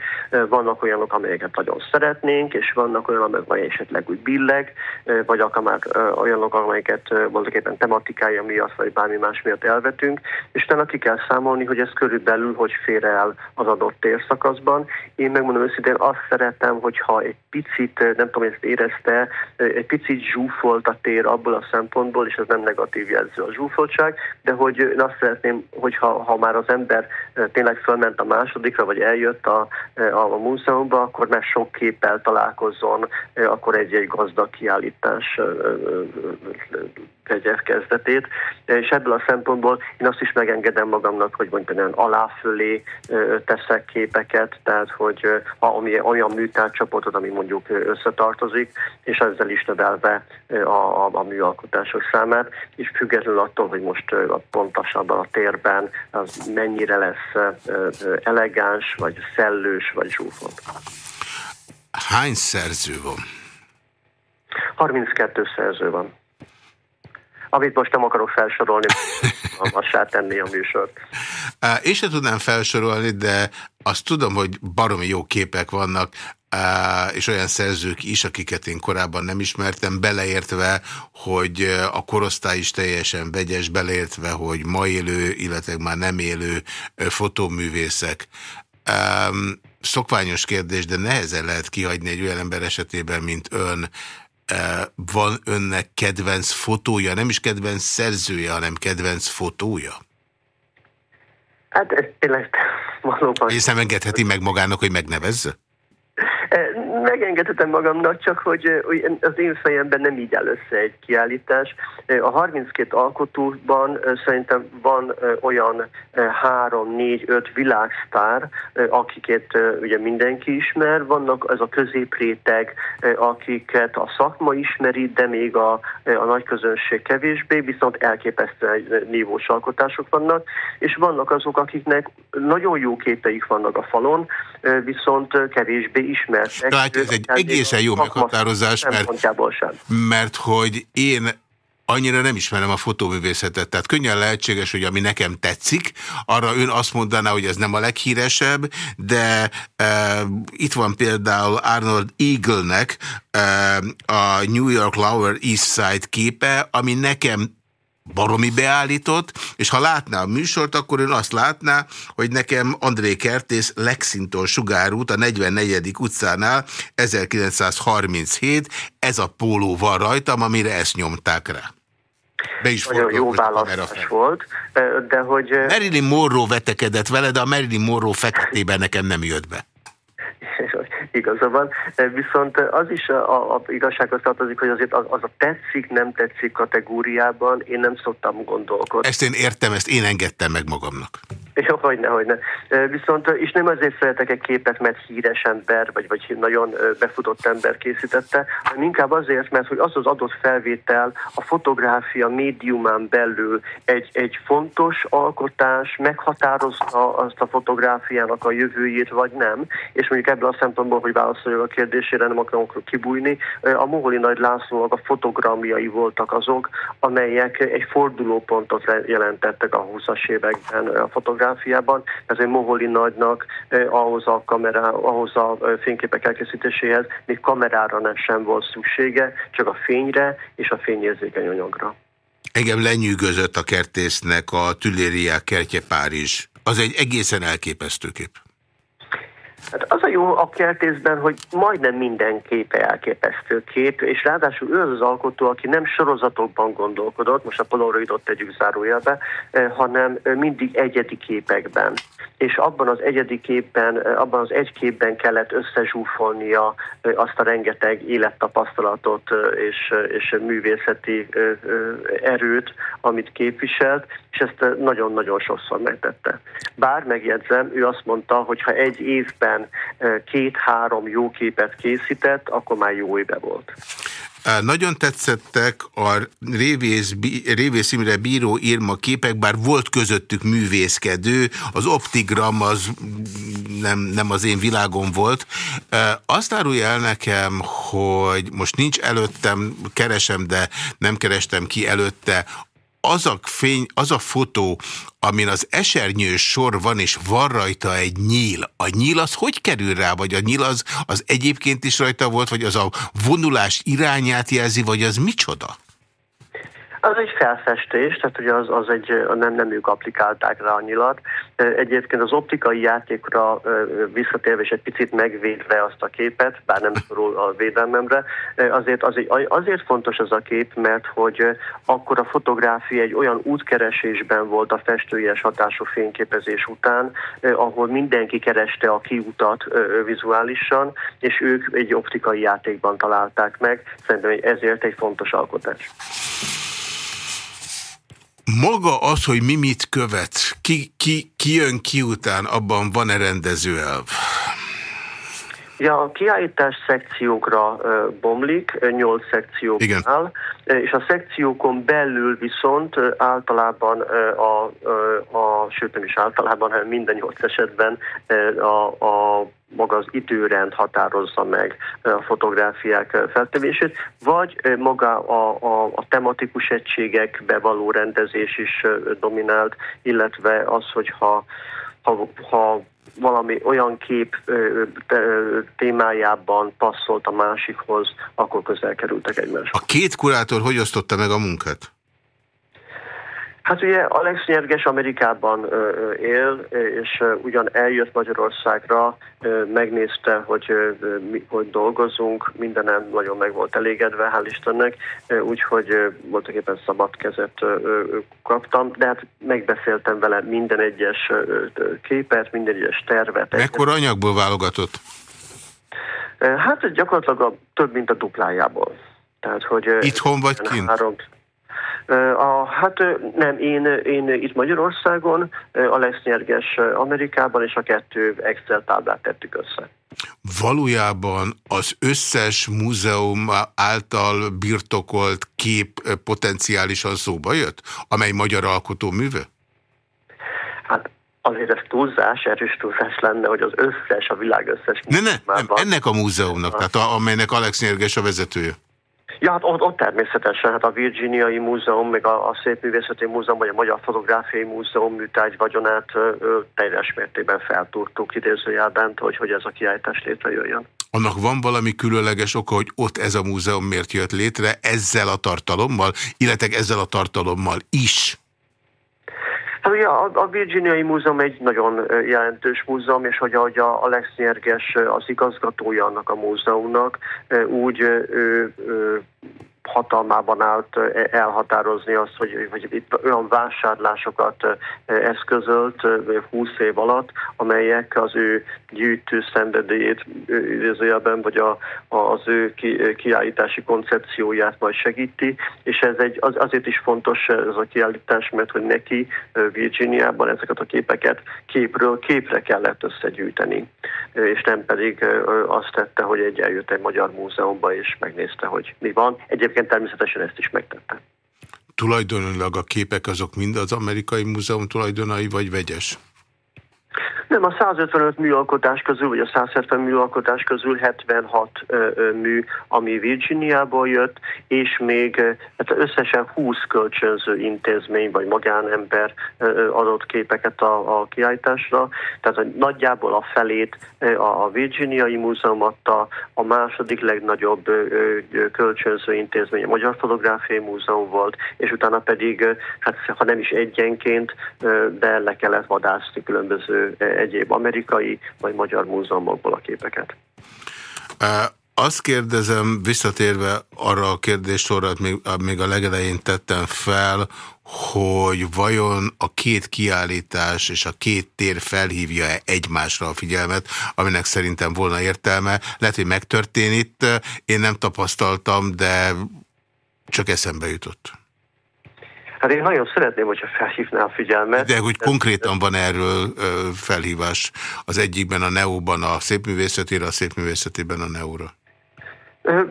vannak olyanok, amelyeket nagyon szeretnénk, és vannak olyanok, amelyek esetleg úgy billeg, vagy akár már olyanok, amelyeket voltaképpen tematikája miatt, vagy bármi más miatt elvetünk, és utána ki kell számolni, hogy ez körülbelül hogy fér el az adott térszakaszban. Én megmondom őszintén, azt szeretem, hogyha egy picit, nem tudom, ezt érezte, egy picit picit zsúfolt a tér abból a szempontból, és ez nem negatív jelző a zsúfoltság, de hogy én azt szeretném, hogy ha, ha már az ember tényleg fölment a másodikra, vagy eljött a, a, a múzeumba, akkor már sok képpel találkozzon, akkor egy-egy gazdag kiállítás vegye kezdetét, és ebből a szempontból én azt is megengedem magamnak, hogy mondjuk olyan aláfölé teszek képeket, tehát hogy ami, olyan műtárcsoportot, ami mondjuk összetartozik, és ezzel is növelve a, a, a műalkotások számát, és függetlenül attól, hogy most pontosabban a térben az mennyire lesz elegáns, vagy szellős, vagy zsúfolt. Hány szerző van? 32 szerző van amit most nem akarok felsorolni, [laughs] massá tenni a műsort. Én sem tudnám felsorolni, de azt tudom, hogy baromi jó képek vannak, és olyan szerzők is, akiket én korábban nem ismertem, beleértve, hogy a korosztály is teljesen vegyes, beleértve, hogy ma élő, illetve már nem élő fotóművészek. Szokványos kérdés, de nehezen lehet kihagyni egy olyan ember esetében, mint ön, van önnek kedvenc fotója, nem is kedvenc szerzője, hanem kedvenc fotója? Hát ez tényleg valóban... És nem engedheti meg magának, hogy megnevezze? Megengedhetem magamnak, csak hogy az én fejemben nem így áll össze egy kiállítás. A 32 alkotóban szerintem van olyan 3, 4, 5 világsztár, akiket ugye mindenki ismer, vannak az a középréteg, akiket a szakma ismeri, de még a, a nagy közönség kevésbé, viszont elképesztően nívós alkotások vannak, és vannak azok, akiknek nagyon jó képeik vannak a falon, viszont kevésbé ismertek. Tehát ez egy egészen jó meghatározás, mert, mert hogy én annyira nem ismerem a fotóművészetet, tehát könnyen lehetséges, hogy ami nekem tetszik, arra ön azt mondaná, hogy ez nem a leghíresebb, de e, itt van például Arnold Eagle-nek e, a New York Lower East Side képe, ami nekem baromi beállított, és ha látná a műsort, akkor ön azt látná, hogy nekem André Kertész Lexington sugárút a 44. utcánál 1937, ez a póló van rajtam, amire ezt nyomták rá. Be is Nagyon jó választás volt, de hogy... Marilyn Monroe vetekedett vele, de a Marilyn Monroe feketében nekem nem jött be [laughs] igaza van. Viszont az is a, a igazsághoz tartozik, hogy azért az, az a tetszik, nem tetszik kategóriában én nem szoktam gondolkodni. Ezt én értem, ezt én engedtem meg magamnak. [laughs] Jó, hogyne, hogyne. Viszont, és nem azért szeretek egy képet, mert híres ember, vagy, vagy nagyon befutott ember készítette, hanem inkább azért, mert hogy az az adott felvétel a fotográfia médiumán belül egy, egy fontos alkotás meghatározza azt a fotográfiának a jövőjét, vagy nem. És mondjuk ebből a szempontból, hogy válaszoljak a kérdésére, nem akarok kibújni, a Moholi Nagy Lászlónak a fotogramjai voltak azok, amelyek egy fordulópontot jelentettek a 20-as években a fotográfiában fotográfiában, ezért Moholi nagynak ahhoz a, kamerá, ahhoz a fényképek elkészítéséhez még kamerára nem sem volt szüksége, csak a fényre és a fényérzékeny anyagra. Engem lenyűgözött a kertésznek a Tülériák kertje Párizs. Az egy egészen elképesztő kép. Hát az a jó a kertészben, hogy majdnem minden képe elképesztő kép, és ráadásul ő az az alkotó, aki nem sorozatokban gondolkodott, most a polaroidot tegyük zárójelbe, eh, hanem mindig egyedi képekben. És abban az egyedi képben, eh, abban az egy képben kellett összezsúfolnia eh, azt a rengeteg élettapasztalatot és, és művészeti erőt, amit képviselt, és ezt nagyon-nagyon sokszor megtette. Bár megjegyzem, ő azt mondta, hogy ha egy évben két-három jó képet készített, akkor már jó éve volt. Nagyon tetszettek a Révész, Révész Imre bíró Irma képek, bár volt közöttük művészkedő, az optigram az nem, nem az én világom volt. Azt árulja el nekem, hogy most nincs előttem, keresem, de nem kerestem ki előtte, az a, fény, az a fotó, amin az esernyős sor van, és van rajta egy nyíl. A nyíl az hogy kerül rá? Vagy a nyíl az, az egyébként is rajta volt, vagy az a vonulás irányát jelzi, vagy az micsoda? Az egy felfestés, tehát ugye az, az egy, nem, nem ők applikálták rá a nyilat. Egyébként az optikai játékra visszatérve és egy picit megvédve azt a képet, bár nem szorul a védelmemre, azért, azért, azért fontos az a kép, mert hogy akkor a fotográfia egy olyan útkeresésben volt a festőies hatású fényképezés után, ahol mindenki kereste a kiutat vizuálisan, és ők egy optikai játékban találták meg. Szerintem ezért egy fontos alkotás. Maga az, hogy mi mit követ, ki, ki, ki jön ki után, abban van-e rendezőelv? Ja, a kiállítás szekciókra bomlik, nyolc szekciók Igen. áll, és a szekciókon belül viszont általában, a, a, a, sőt nem is általában, hanem minden nyolc esetben a, a maga az időrend határozza meg a fotográfiák feltevését, vagy maga a, a, a tematikus egységekbe való rendezés is dominált, illetve az, hogyha ha, ha valami olyan kép témájában passzolt a másikhoz, akkor közel kerültek egymáshoz. A két kurátor hogy osztotta meg a munkát? Hát ugye Alex Nyerges Amerikában él, és ugyan eljött Magyarországra, megnézte, hogy, hogy dolgozunk, mindenem nagyon meg volt elégedve, hál' Istennek, úgyhogy voltak éppen szabad kezet kaptam, de hát megbeszéltem vele minden egyes képet, minden egyes tervet. Mekkora anyagból válogatott? Hát gyakorlatilag a, több, mint a duplájából. Tehát, hogy Itthon vagy kint? Három, a, hát nem, én, én itt Magyarországon, a Lesznyerges Amerikában, és a kettő Excel táblát tettük össze. Valójában az összes múzeum által birtokolt kép potenciálisan szóba jött, amely magyar alkotó műve? Hát azért ez túlzás, erős túlzás lenne, hogy az összes, a világ összes ne, ne, nem, ennek a múzeumnak, tehát amelynek Alex Nyerges a vezetője. Ja, hát ott, ott természetesen, hát a Virginiai Múzeum, meg a, a Szépművészeti Múzeum, vagy a Magyar Fotográfiai Múzeum műtárgy vagyonát ö, teljes mértékben feltúrtuk idézőjelben, hogy, hogy ez a kiállítás létrejöjjön. Annak van valami különleges oka, hogy ott ez a múzeum miért jött létre, ezzel a tartalommal, illetve ezzel a tartalommal is? Hát ugye a, Virginiai Múzeum egy nagyon jelentős múzeum, és hogy ahogy a Alex Nyerges az igazgatója annak a múzeumnak, úgy ő, ő hatalmában állt elhatározni azt, hogy, hogy itt olyan vásárlásokat eszközölt 20 év alatt, amelyek az ő gyűjtő szenvedélyét idézőjelben, vagy a, az ő ki, kiállítási koncepcióját majd segíti, és ez egy, az, azért is fontos ez a kiállítás, mert hogy neki Virginiában ezeket a képeket képről képre kellett összegyűjteni, és nem pedig azt tette, hogy egy eljött egy magyar múzeumba, és megnézte, hogy mi van. Egyébként egyébként természetesen ezt is megtette. Tulajdonilag a képek azok mind az amerikai múzeum tulajdonai, vagy vegyes? Nem, a 155 műalkotás közül, vagy a 170 műalkotás közül 76 ö, ö, mű, ami Virginiából jött, és még hát összesen 20 kölcsönző intézmény, vagy magánember adott képeket a, a kiállításra. Tehát nagyjából a felét a Virginiai Múzeum adta, a második legnagyobb kölcsönző intézmény a Magyar Fotográfiai Múzeum volt, és utána pedig, hát ha nem is egyenként, de le kellett vadászni különböző egyéb amerikai vagy magyar múzeumokból a képeket. Azt kérdezem, visszatérve arra a kérdéssorra, még, még a legelején tettem fel, hogy vajon a két kiállítás és a két tér felhívja-e egymásra a figyelmet, aminek szerintem volna értelme. Lehet, hogy megtörtént itt, én nem tapasztaltam, de csak eszembe jutott. Hát én nagyon szeretném, hogyha felhívná a figyelmet. De hogy konkrétan van erről felhívás az egyikben a NEO-ban a szépművészetére, a szépművészetében a NEO-ra?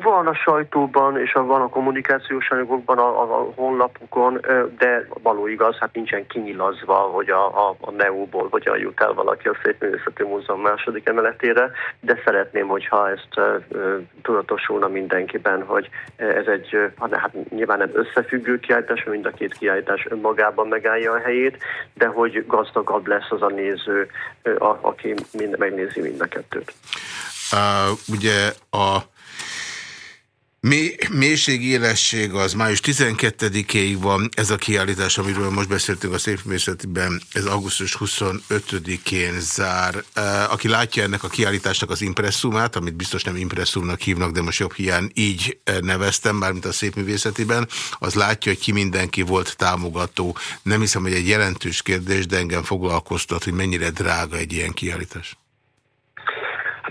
Van a sajtóban, és van a kommunikációs anyagokban, a, a honlapukon, de való igaz, hát nincsen kinyilazva, hogy a, a, a NEO-ból hogyan jut el valaki a Szépművészeti Múzeum második emeletére, de szeretném, hogyha ezt e, tudatosulna mindenkiben, hogy ez egy, hát nyilván nem összefüggő kiállítás, mind a két kiállítás önmagában megállja a helyét, de hogy gazdagabb lesz az a néző, a, aki mind, megnézi mind a kettőt. Uh, ugye a Mélység, élesség az május 12-ig van, ez a kiállítás, amiről most beszéltünk a Szépművészetiben, ez augusztus 25-én zár. Aki látja ennek a kiállításnak az impresszumát, amit biztos nem impresszumnak hívnak, de most jobb hiány így neveztem, mármint a Szépművészetiben, az látja, hogy ki mindenki volt támogató. Nem hiszem, hogy egy jelentős kérdés, de engem foglalkoztat, hogy mennyire drága egy ilyen kiállítás.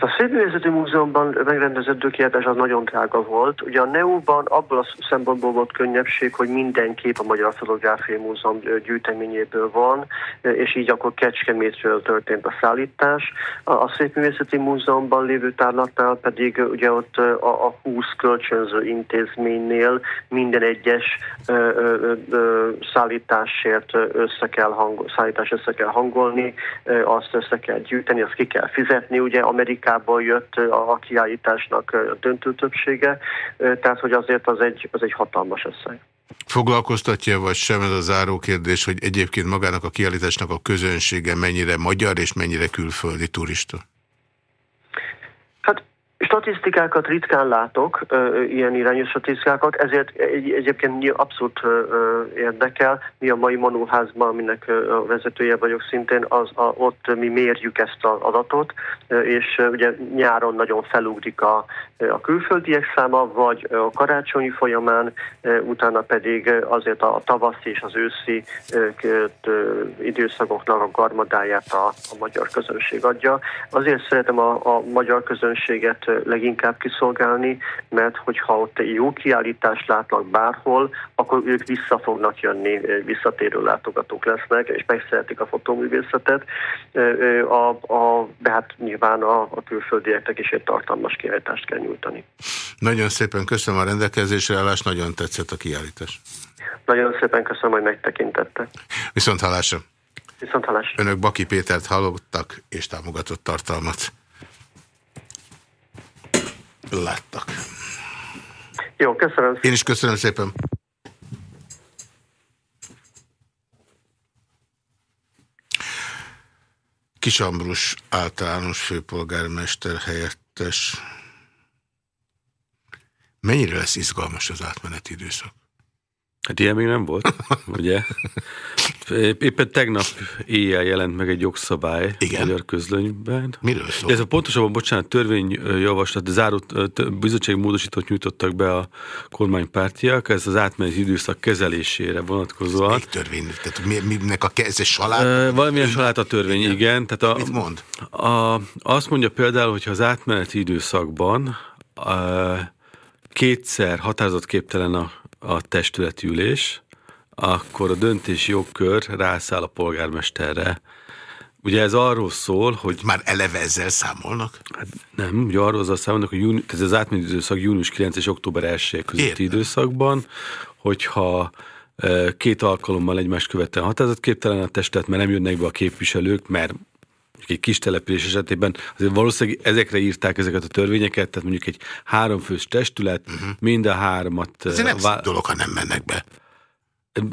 Hát a Szépművészeti Múzeumban megrendezett dökiáltás az nagyon drága volt. Ugye a NEU-ban abból a szempontból volt könnyebbség, hogy minden kép a Magyar Fotográfiai Múzeum gyűjteményéből van, és így akkor Kecskemétről történt a szállítás. A Szépművészeti Múzeumban lévő tárlatnál pedig ugye ott a, a 20 kölcsönző intézménynél minden egyes ö, ö, ö, szállításért össze kell hangol, szállítás össze kell hangolni, azt össze kell gyűjteni, azt ki kell fizetni. Ugye Amerikában Amerikából jött a kiállításnak a döntő többsége, tehát hogy azért az egy, az egy hatalmas összeg. Foglalkoztatja vagy sem ez a záró kérdés, hogy egyébként magának a kiállításnak a közönsége mennyire magyar és mennyire külföldi turista? Statisztikákat ritkán látok, ilyen irányú statisztikákat, ezért egy, egyébként abszolút érdekel. Mi a mai Manóházban, aminek a vezetője vagyok szintén, az, a, ott mi mérjük ezt az adatot, és ugye nyáron nagyon felugrik a, a külföldiek száma, vagy a karácsonyi folyamán, utána pedig azért a tavaszi és az őszi időszakoknak a garmadáját a, a magyar közönség adja. Azért szeretem a, a magyar közönséget leginkább kiszolgálni, mert hogyha ott jó kiállítást látnak bárhol, akkor ők vissza fognak jönni, visszatérő látogatók lesznek, és megszeretik a fotóművészetet. A, a, de hát nyilván a, a külföldieknek is egy tartalmas kiállítást kell nyújtani. Nagyon szépen köszönöm a rendelkezésre állást, nagyon tetszett a kiállítás. Nagyon szépen köszönöm, hogy megtekintette. Viszont hallásra. Viszont hallásra. Önök Baki Pétert hallottak és támogatott tartalmat láttak. Jó, köszönöm. Én is köszönöm szépen. Kisambrus általános főpolgármester helyettes. Mennyire lesz izgalmas az átmeneti időszak? Hát ilyen még nem volt, [laughs] ugye? Éppen tegnap éjjel jelent meg egy jogszabály Igen. magyar közlönyben. Miről szól? Ez a pontosabban, bocsánat, törvényjavaslat, záró bizottsági módosítót nyújtottak be a kormánypártiak, ez az átmeneti időszak kezelésére vonatkozóan. Még törvény, tehát mi, minek a ez egy salát? Valamilyen salát a törvény, igen. igen. Tehát a, Mit mond? A, azt mondja például, hogyha az átmeneti időszakban a, kétszer határozatképtelen a a testületi ülés, akkor a döntési jogkör rászáll a polgármesterre. Ugye ez arról szól, hogy... Már eleve ezzel számolnak? Hát nem, ugye arról az számolnak, hogy júni, ez az átmeneti időszak június 9 és október 1 közötti Értem. időszakban, hogyha két alkalommal egymás követően határozatképtelen a testet, mert nem jönnek be a képviselők, mert egy kis település esetében azért valószínűleg ezekre írták ezeket a törvényeket, tehát mondjuk egy háromfős testület, uh-huh. mind a háromat... Ez nem vá- dolog, ha nem mennek be.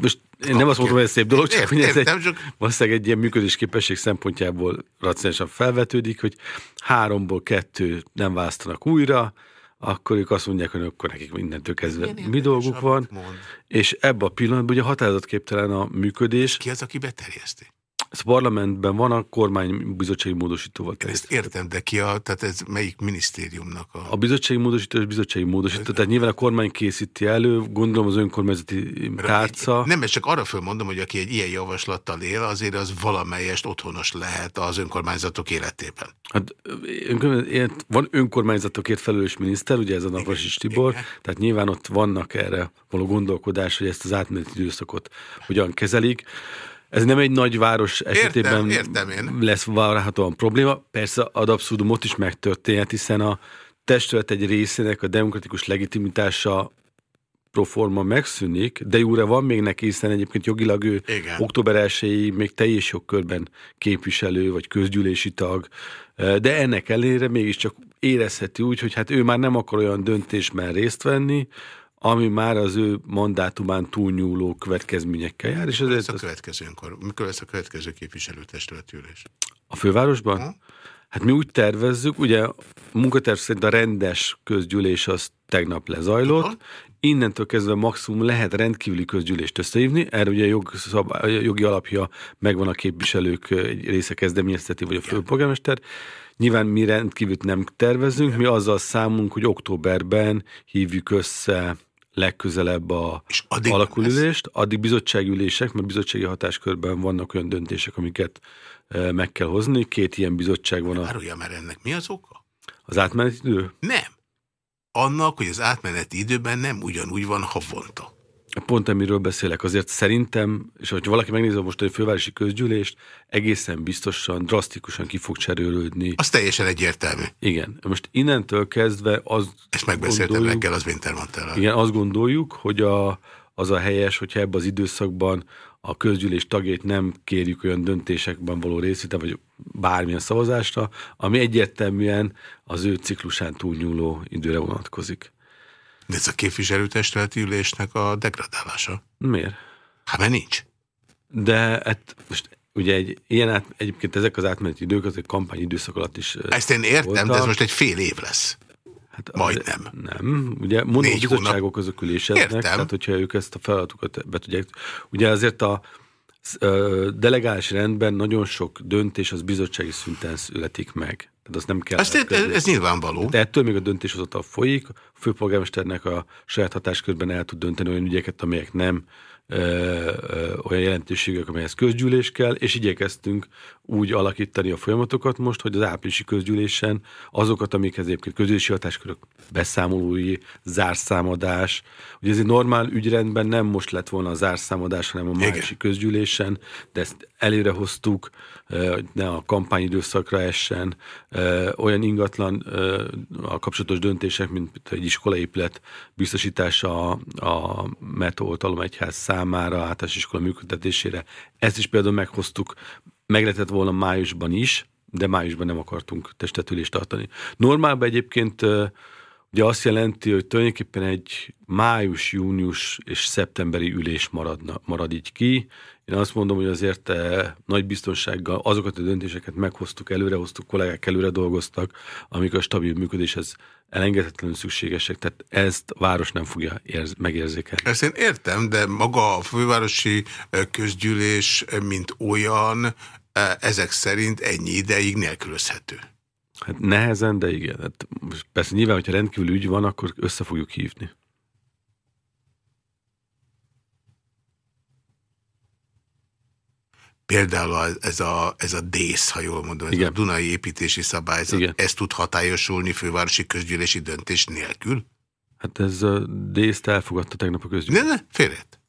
Most én nem azt mondom, hogy ez szép dolog, csak hogy ez egy, csak... valószínűleg egy ilyen működésképesség szempontjából racionálisan felvetődik, hogy háromból kettő nem választanak újra, akkor ők azt mondják, hogy akkor nekik mindentől kezdve Milyen mi dolguk van, mond. és ebben a pillanatban ugye határozatképtelen a működés. Ki az, aki beterjeszti? Ez parlamentben van, a kormány bizottsági módosítóval. Én ezt értem, de ki a, tehát ez melyik minisztériumnak a... A bizottsági módosító és bizottsági módosító, tehát nyilván a kormány készíti elő, gondolom az önkormányzati tárca. Nem, mert csak arra fölmondom, hogy aki egy ilyen javaslattal él, azért az valamelyest otthonos lehet az önkormányzatok életében. Hát van önkormányzatokért felelős miniszter, ugye ez a Navrasis Tibor, igen. tehát nyilván ott vannak erre való gondolkodás, hogy ezt az átmeneti időszakot hogyan kezelik. Ez nem egy nagy város esetében értem, értem én. lesz várhatóan probléma. Persze ad abszurdumot is megtörténhet, hiszen a testület egy részének a demokratikus legitimitása proforma megszűnik, de jóra van még neki, hiszen egyébként jogilag ő Igen. október 1 még teljes jogkörben képviselő, vagy közgyűlési tag, de ennek ellenére mégiscsak érezheti úgy, hogy hát ő már nem akar olyan döntésben részt venni, ami már az ő mandátumán túlnyúló következményekkel jár. És ez a következő önkor? Mikor lesz a következő képviselőtestületülés? A fővárosban? Ha? Hát mi úgy tervezzük, ugye a munkaterv szerint a rendes közgyűlés az tegnap lezajlott, ha? innentől kezdve maximum lehet rendkívüli közgyűlést összehívni, erre ugye jogszabály, jogi alapja megvan a képviselők egy része kezdeményezteti, vagy a főpolgármester. Nyilván mi rendkívült nem tervezünk, mi azzal számunk, hogy októberben hívjuk össze legközelebb a és addig alakulülést, addig bizottságülések, mert bizottsági hatáskörben vannak olyan döntések, amiket e, meg kell hozni. Két ilyen bizottság van. A... Árulja már ennek mi az oka? Az átmeneti idő? Nem. Annak, hogy az átmeneti időben nem ugyanúgy van havonta. Pont amiről beszélek, azért szerintem, és hogyha valaki megnézi most egy fővárosi közgyűlést, egészen biztosan, drasztikusan ki fog cserélődni. Az teljesen egyértelmű. Igen. Most innentől kezdve az Ezt megbeszéltem reggel az Wintermantel. Igen, azt gondoljuk, hogy a, az a helyes, hogyha ebben az időszakban a közgyűlés tagjait nem kérjük olyan döntésekben való részvétel, vagy bármilyen szavazásra, ami egyértelműen az ő ciklusán túlnyúló időre vonatkozik. De ez a képviselőtestületi ülésnek a degradálása. Miért? Hát mert nincs. De hát most ugye egy, ilyen át, egyébként ezek az átmeneti idők az egy kampányidőszak alatt is Ezt én értem, voltak. de ez most egy fél év lesz. Hát Majdnem. Nem. Ugye mondom, a bizottságok azok üléseznek, Értem. tehát hogyha ők ezt a feladatukat be tudják. Ugye azért a delegális rendben nagyon sok döntés az bizottsági szinten születik meg. Tehát azt nem kell. Ezt, ez, ez nyilvánvaló. De ettől még a döntéshozatal folyik, a főpolgármesternek a saját hatáskörben el tud dönteni olyan ügyeket, amelyek nem ö, ö, olyan jelentőségek, amelyhez közgyűlés kell, és igyekeztünk úgy alakítani a folyamatokat most, hogy az áprilisi közgyűlésen azokat, amikhez egyébként közgyűlési hatáskörök, beszámolói, zárszámadás, ugye ez egy normál ügyrendben nem most lett volna a zárszámadás, hanem a májusi közgyűlésen, de ezt előre hoztuk, ne a kampányidőszakra essen, olyan ingatlan a kapcsolatos döntések, mint egy iskolaépület biztosítása a Metó Egyház számára, általános iskola működtetésére. Ezt is például meghoztuk, meg lehetett volna májusban is, de májusban nem akartunk testetülést tartani. Normálban egyébként ugye azt jelenti, hogy tulajdonképpen egy május, június és szeptemberi ülés maradna, marad így ki, én azt mondom, hogy azért eh, nagy biztonsággal azokat a döntéseket meghoztuk, előrehoztuk, kollégák előre dolgoztak, amik a stabil működéshez elengedhetetlenül szükségesek, tehát ezt a város nem fogja érz, megérzékelni. Ezt én értem, de maga a fővárosi eh, közgyűlés, eh, mint olyan, ezek szerint ennyi ideig nélkülözhető. Hát nehezen, de igen. Hát persze nyilván, hogyha rendkívül ügy van, akkor össze fogjuk hívni. Például ez a, ez a DÉSZ, ha jól mondom, ez Igen. a Dunai építési szabályzat, Igen. ez tud hatályosulni fővárosi közgyűlési döntés nélkül? Hát ez a DÉSZ-t elfogadta tegnap a közgyűlés. Ne, ne, félret.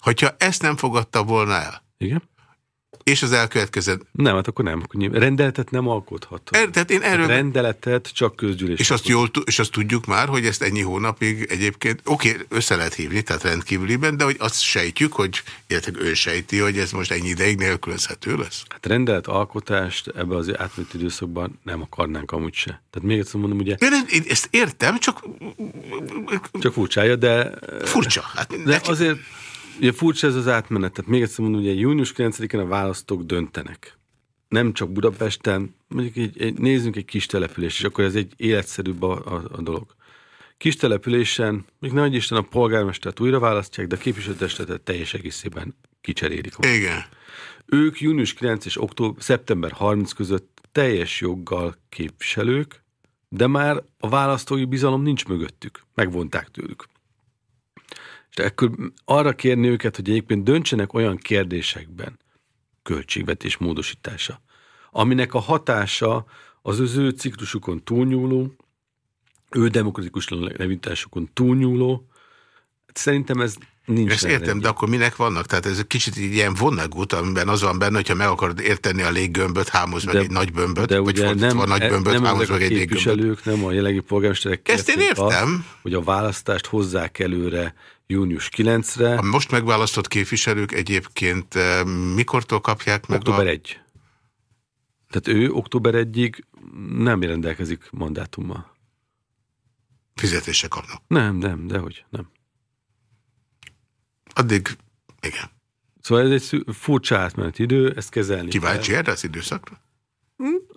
Hogyha ezt nem fogadta volna el, Igen? És az elkövetkező... Nem, hát akkor nem. Rendeletet nem alkothat. Er, tehát én erről... Hát rendeletet csak közgyűlés. És azt, jól, és azt tudjuk már, hogy ezt ennyi hónapig egyébként, oké, okay, össze lehet hívni, tehát rendkívüliben, de hogy azt sejtjük, hogy, illetve ő sejti, hogy ez most ennyi ideig nélkülözhető lesz? Hát rendelet alkotást ebbe az átmeneti időszakban nem akarnánk amúgy se. Tehát még egyszer mondom, ugye... Én, én ezt értem, csak... Csak furcsája, de... Furcsa. Hát de neki... azért Ugye furcsa ez az átmenet, tehát még egyszer mondom, hogy június 9-én a választók döntenek. Nem csak Budapesten, mondjuk egy, egy, nézzünk egy kis település, és akkor ez egy életszerűbb a, a, a dolog. Kis településen, még nagy Isten a polgármestert újra választják, de a képviselőtestetet teljes egészében kicserélik. Igen. Ők június 9 és október, szeptember 30 között teljes joggal képviselők, de már a választói bizalom nincs mögöttük. Megvonták tőlük. És akkor arra kérni őket, hogy egyébként döntsenek olyan kérdésekben, költségvetés módosítása, aminek a hatása az az ő ciklusukon túlnyúló, ő demokratikus levintásukon túlnyúló. Hát szerintem ez nincs. Ezt értem, rendjén. de akkor minek vannak? Tehát ez egy kicsit ilyen vonnagut, amiben az van benne, hogyha meg akarod érteni a léggömböt, hámoz meg de, egy nagy bömböt, de vagy ugye nem, nagy bömböt, nem hámoz meg egy léggömböt. nem a jelenlegi polgármesterek Ezt én értem. Azt, hogy a választást hozzák előre június 9-re. A most megválasztott képviselők egyébként eh, mikortól kapják meg Október a... 1. Tehát ő október 1-ig nem rendelkezik mandátummal. Fizetése kapnak? Nem, nem, dehogy, nem. Addig, igen. Szóval ez egy furcsa átmeneti idő, ezt kezelni Kíváncsi erre az időszakra?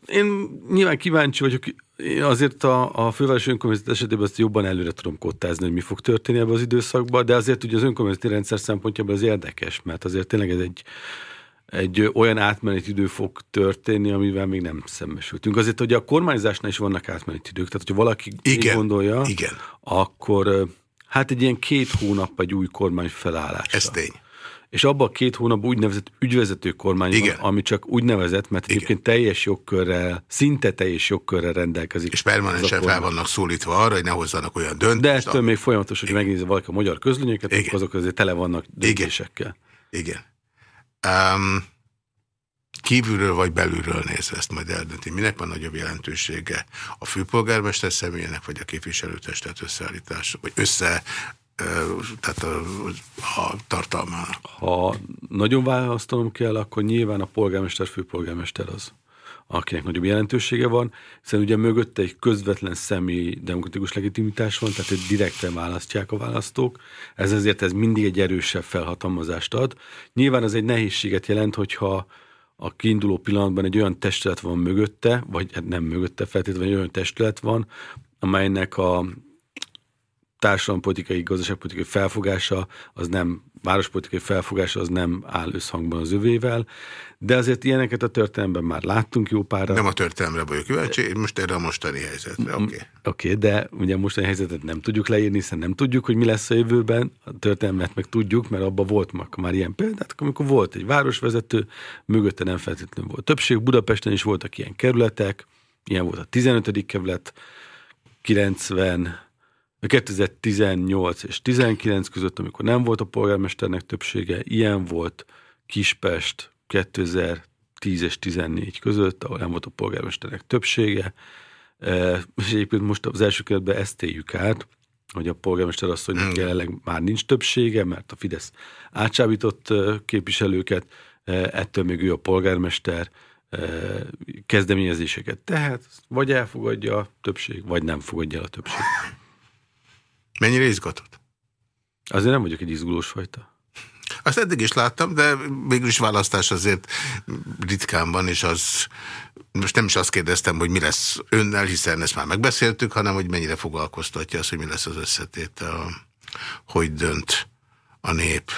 Én nyilván kíváncsi vagyok, én azért a, a fővárosi önkormányzat esetében ezt jobban előre tudom kottázni, hogy mi fog történni ebben az időszakban, de azért ugye az önkormányzati rendszer szempontjából az érdekes, mert azért tényleg ez egy, egy olyan átmeneti idő fog történni, amivel még nem szembesültünk. Azért, hogy a kormányzásnál is vannak átmeneti idők, tehát hogyha valaki igen, gondolja, igen. akkor hát egy ilyen két hónap egy új kormány felállásra. Ez tény és abban a két hónapban úgynevezett ügyvezető kormány Igen. van, ami csak úgynevezett, mert Igen. egyébként teljes jogkörrel, szinte teljes jogkörrel rendelkezik. És permanensen fel vannak szólítva arra, hogy ne hozzanak olyan döntést. De ettől még folyamatos, hogy megnézi valaki a magyar közlönyöket, Igen. azok azért tele vannak döntésekkel. Igen. Igen. Um, kívülről vagy belülről nézve ezt majd eldönti. Minek van nagyobb jelentősége? A főpolgármester személyének, vagy a képviselőtestet összeállítása, vagy össze tehát a, a tartalmának. Ha nagyon választanom kell, akkor nyilván a polgármester, főpolgármester az, akinek nagyobb jelentősége van, hiszen ugye mögötte egy közvetlen személy demokratikus legitimitás van, tehát őt direkten választják a választók, ez ezért ez mindig egy erősebb felhatalmazást ad. Nyilván ez egy nehézséget jelent, hogyha a kiinduló pillanatban egy olyan testület van mögötte, vagy hát nem mögötte feltétlenül egy olyan testület van, amelynek a társadalompolitikai, gazdaságpolitikai felfogása, az nem, várospolitikai felfogása az nem áll összhangban az övével, de azért ilyeneket a történelemben már láttunk jó pára. Nem a történelemre vagyok kíváncsi, most erre a mostani helyzetre, oké. Okay. Oké, okay, de ugye a mostani helyzetet nem tudjuk leírni, hiszen nem tudjuk, hogy mi lesz a jövőben, a történelmet meg tudjuk, mert abban volt már ilyen példát, amikor volt egy városvezető, mögötte nem feltétlenül volt többség, Budapesten is voltak ilyen kerületek, ilyen volt a 15. kerület, 90, 2018 és 19 között, amikor nem volt a polgármesternek többsége, ilyen volt Kispest 2010 és 14 között, ahol nem volt a polgármesternek többsége, e, és egyébként most az első kérdetben ezt éljük át, hogy a polgármester hogy hmm. jelenleg már nincs többsége, mert a Fidesz átsábított e, képviselőket, e, ettől még ő a polgármester kezdeményezéseket tehet, vagy elfogadja a többség, vagy nem fogadja el a többség. Mennyire izgatott? Azért nem vagyok egy izgulós fajta. Azt eddig is láttam, de is választás azért ritkán van, és az most nem is azt kérdeztem, hogy mi lesz önnel, hiszen ezt már megbeszéltük, hanem hogy mennyire foglalkoztatja az, hogy mi lesz az összetétel, hogy dönt a nép.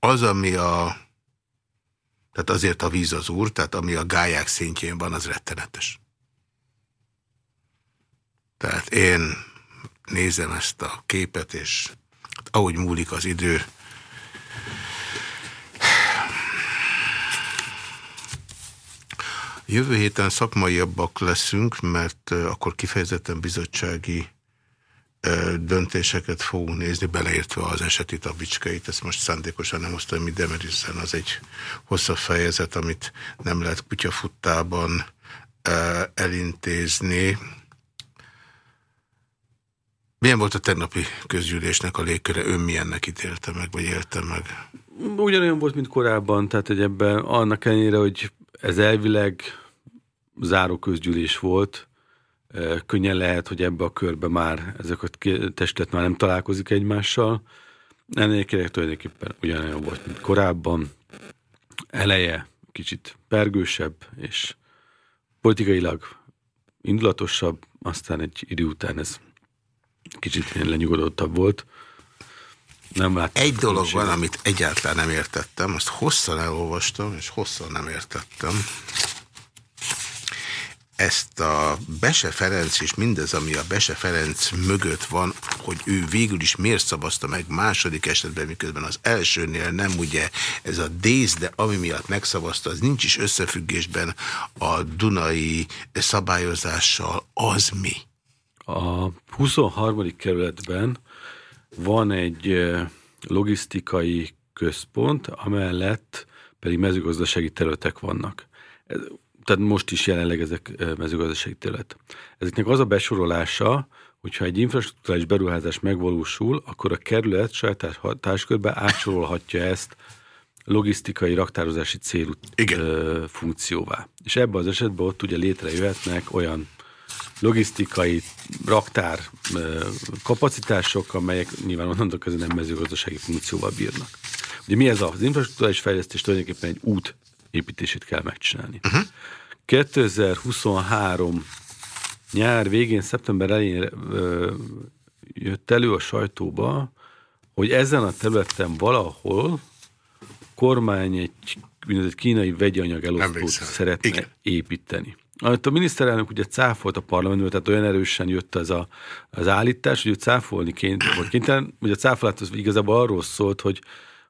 Az, ami a tehát azért a víz az úr, tehát ami a gályák szintjén van, az rettenetes. Tehát én nézem ezt a képet, és ahogy múlik az idő, Jövő héten szakmaiabbak leszünk, mert akkor kifejezetten bizottsági döntéseket fogunk nézni, beleértve az eseti tabicskait. Ezt most szándékosan nem osztom ide, mert hiszen az egy hosszabb fejezet, amit nem lehet kutyafuttában elintézni. Milyen volt a tegnapi közgyűlésnek a légköre? Ön milyennek ítélte meg, vagy élte meg? Ugyanolyan volt, mint korábban, tehát hogy ebben annak ellenére, hogy ez elvileg záró közgyűlés volt, könnyen lehet, hogy ebbe a körbe már ezek a testület már nem találkozik egymással. Ennél tulajdonképpen ugyanolyan volt, mint korábban. Eleje kicsit pergősebb, és politikailag indulatosabb, aztán egy idő után ez kicsit lenyugodottabb volt. Nem Egy dolog van, amit egyáltalán nem értettem, azt hosszan elolvastam, és hosszan nem értettem ezt a Bese Ferenc és mindez, ami a Bese Ferenc mögött van, hogy ő végül is miért szavazta meg második esetben, miközben az elsőnél nem ugye ez a dész, de ami miatt megszavazta, az nincs is összefüggésben a Dunai szabályozással, az mi? A 23. kerületben van egy logisztikai központ, amellett pedig mezőgazdasági területek vannak tehát most is jelenleg ezek mezőgazdasági terület. Ezeknek az a besorolása, hogyha egy infrastruktúrális beruházás megvalósul, akkor a kerület saját táskörbe átsorolhatja ezt logisztikai raktározási célú Igen. funkcióvá. És ebben az esetben ott ugye létrejöhetnek olyan logisztikai raktár kapacitások, amelyek nyilván onnantól kezdve nem mezőgazdasági funkcióval bírnak. Ugye mi ez az infrastruktúrális fejlesztés? Tulajdonképpen egy út építését kell megcsinálni. Uh-huh. 2023 nyár végén, szeptember elején ö, jött elő a sajtóba, hogy ezen a területen valahol kormány egy egy kínai vegyi anyag elosztót szeretne Igen. építeni. Amit a miniszterelnök ugye cáfolt a parlamentből, tehát olyan erősen jött ez a, az állítás, hogy ő cáfolni ként, vagy kénytelen, ugye a cáfolás az igazából arról szólt, hogy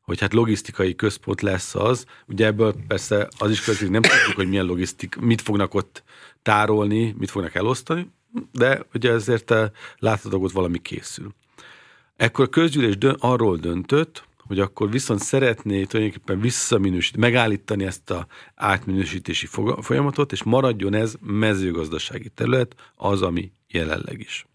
hogy hát logisztikai központ lesz az. Ugye ebből persze az is következik, nem tudjuk, hogy milyen logisztik, mit fognak ott tárolni, mit fognak elosztani, de ugye ezért eh, láthatók ott valami készül. Ekkor a közgyűlés dön, arról döntött, hogy akkor viszont szeretné tulajdonképpen visszaminősíteni, megállítani ezt a átminősítési folyamatot, és maradjon ez mezőgazdasági terület, az, ami jelenleg is.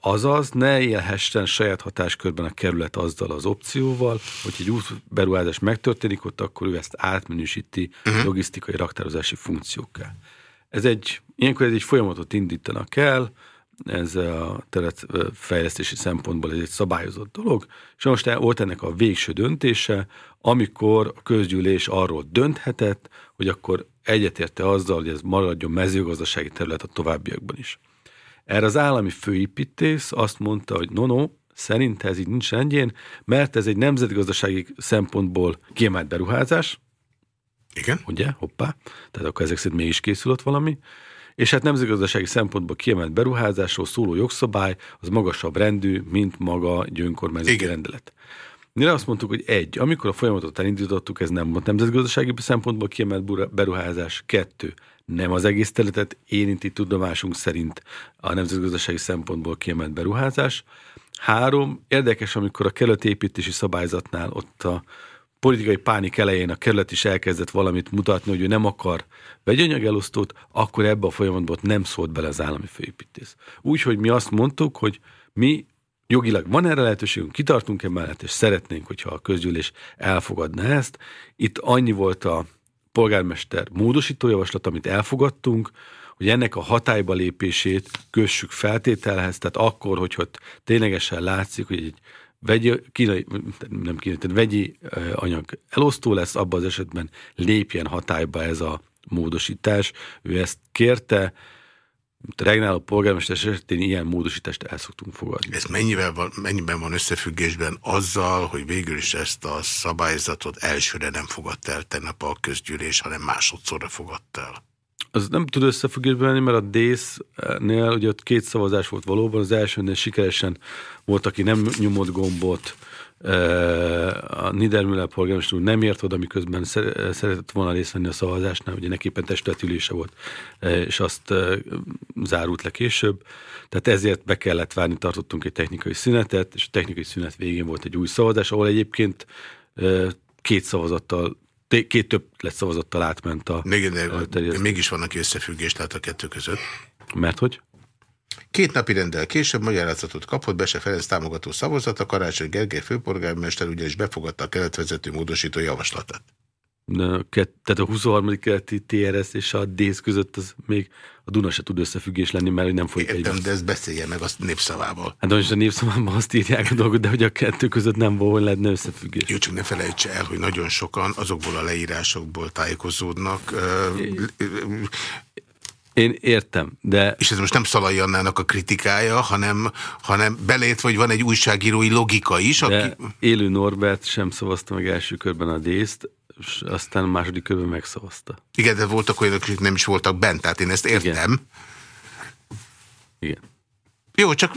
Azaz ne élhessen saját hatáskörben a kerület azzal az opcióval, hogy egy útberuházás megtörténik ott, akkor ő ezt átminősíti uh-huh. logisztikai raktározási funkciókká. Ez egy, ilyenkor ez egy folyamatot indítanak el, ez a területfejlesztési szempontból ez egy szabályozott dolog, és most volt ennek a végső döntése, amikor a közgyűlés arról dönthetett, hogy akkor egyetérte azzal, hogy ez maradjon mezőgazdasági terület a továbbiakban is. Erre az állami főépítész azt mondta, hogy no, no, szerinte ez így nincs rendjén, mert ez egy nemzetgazdasági szempontból kiemelt beruházás. Igen. Ugye? Hoppá. Tehát akkor ezek szerint mégis készült valami. És hát nemzetgazdasági szempontból kiemelt beruházásról szóló jogszabály az magasabb rendű, mint maga egy önkormányzati rendelet. Mire azt mondtuk, hogy egy, amikor a folyamatot elindítottuk, ez nem volt nemzetgazdasági szempontból kiemelt beruházás. Kettő, nem az egész területet érinti tudomásunk szerint a nemzetgazdasági szempontból kiemelt beruházás. Három, érdekes, amikor a kerületépítési szabályzatnál ott a politikai pánik elején a kerület is elkezdett valamit mutatni, hogy ő nem akar vegyanyagelosztót, akkor ebbe a folyamatban nem szólt bele az állami főépítész. Úgyhogy mi azt mondtuk, hogy mi jogilag van erre lehetőségünk, kitartunk emellett, és szeretnénk, hogyha a közgyűlés elfogadna ezt. Itt annyi volt a polgármester módosítójavaslat, amit elfogadtunk, hogy ennek a hatályba lépését kössük feltételhez, tehát akkor, hogy ott ténylegesen látszik, hogy egy vegyi, kínai, nem kínai, tehát vegyi anyag elosztó lesz, abban az esetben lépjen hatályba ez a módosítás. Ő ezt kérte, regnáló polgármester esetén ilyen módosítást el szoktunk fogadni. Ez mennyivel van, mennyiben van összefüggésben azzal, hogy végül is ezt a szabályzatot elsőre nem fogadta el tegnap a közgyűlés, hanem másodszorra fogadta el? Az nem tud összefüggésben lenni, mert a DÉSZ-nél ugye ott két szavazás volt valóban, az elsőnél sikeresen volt, aki nem nyomott gombot, a Niedermüller polgármester úr nem ért oda, miközben szeretett volna részt venni a szavazásnál, ugye neképpen testületülése volt, és azt zárult le később. Tehát ezért be kellett várni, tartottunk egy technikai szünetet, és a technikai szünet végén volt egy új szavazás, ahol egyébként két szavazattal két több lett szavazattal átment a... Még, de, mégis vannak összefüggés lehet a kettő között. Mert hogy? Két napi rendel később magyarázatot kapott Bese Ferenc támogató szavazata, Karácsony Gergely főpolgármester ugyanis befogadta a keletvezető módosító javaslatát. De, tehát a 23. keleti TRS és a DÉSZ között az még a Duna se tud összefüggés lenni, mert nem folyik Értem, de ezt beszélje meg a népszavával. Hát most a népszavában azt írják a dolgot, de hogy a kettő között nem volt lehetne összefüggés. Jó, csak ne felejtse el, hogy nagyon sokan azokból a leírásokból tájékozódnak. Én értem, de... És ez most nem Szalai Annának a kritikája, hanem, hanem belét, vagy van egy újságírói logika is. De aki... élő Norbert sem szavazta meg első körben a dészt, és aztán a második körben megszavazta. Igen, de voltak olyanok, akik nem is voltak bent, tehát én ezt értem. Igen. Igen. Jó, csak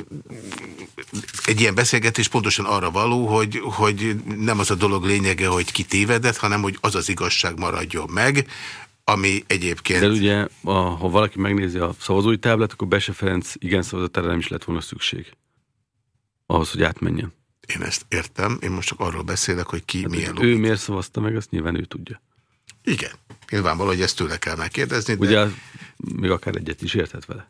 egy ilyen beszélgetés pontosan arra való, hogy, hogy nem az a dolog lényege, hogy ki tévedett, hanem hogy az az igazság maradjon meg, ami egyébként... De ugye, a, ha valaki megnézi a szavazói táblát, akkor Bese Ferenc igen szavazatára nem is lett volna szükség. Ahhoz, hogy átmenjen. Én ezt értem, én most csak arról beszélek, hogy ki hát, milyen Ő miért szavazta meg, azt nyilván ő tudja. Igen. Nyilvánvaló, hogy ezt tőle kell megkérdezni. De... Ugye még akár egyet is érthet vele.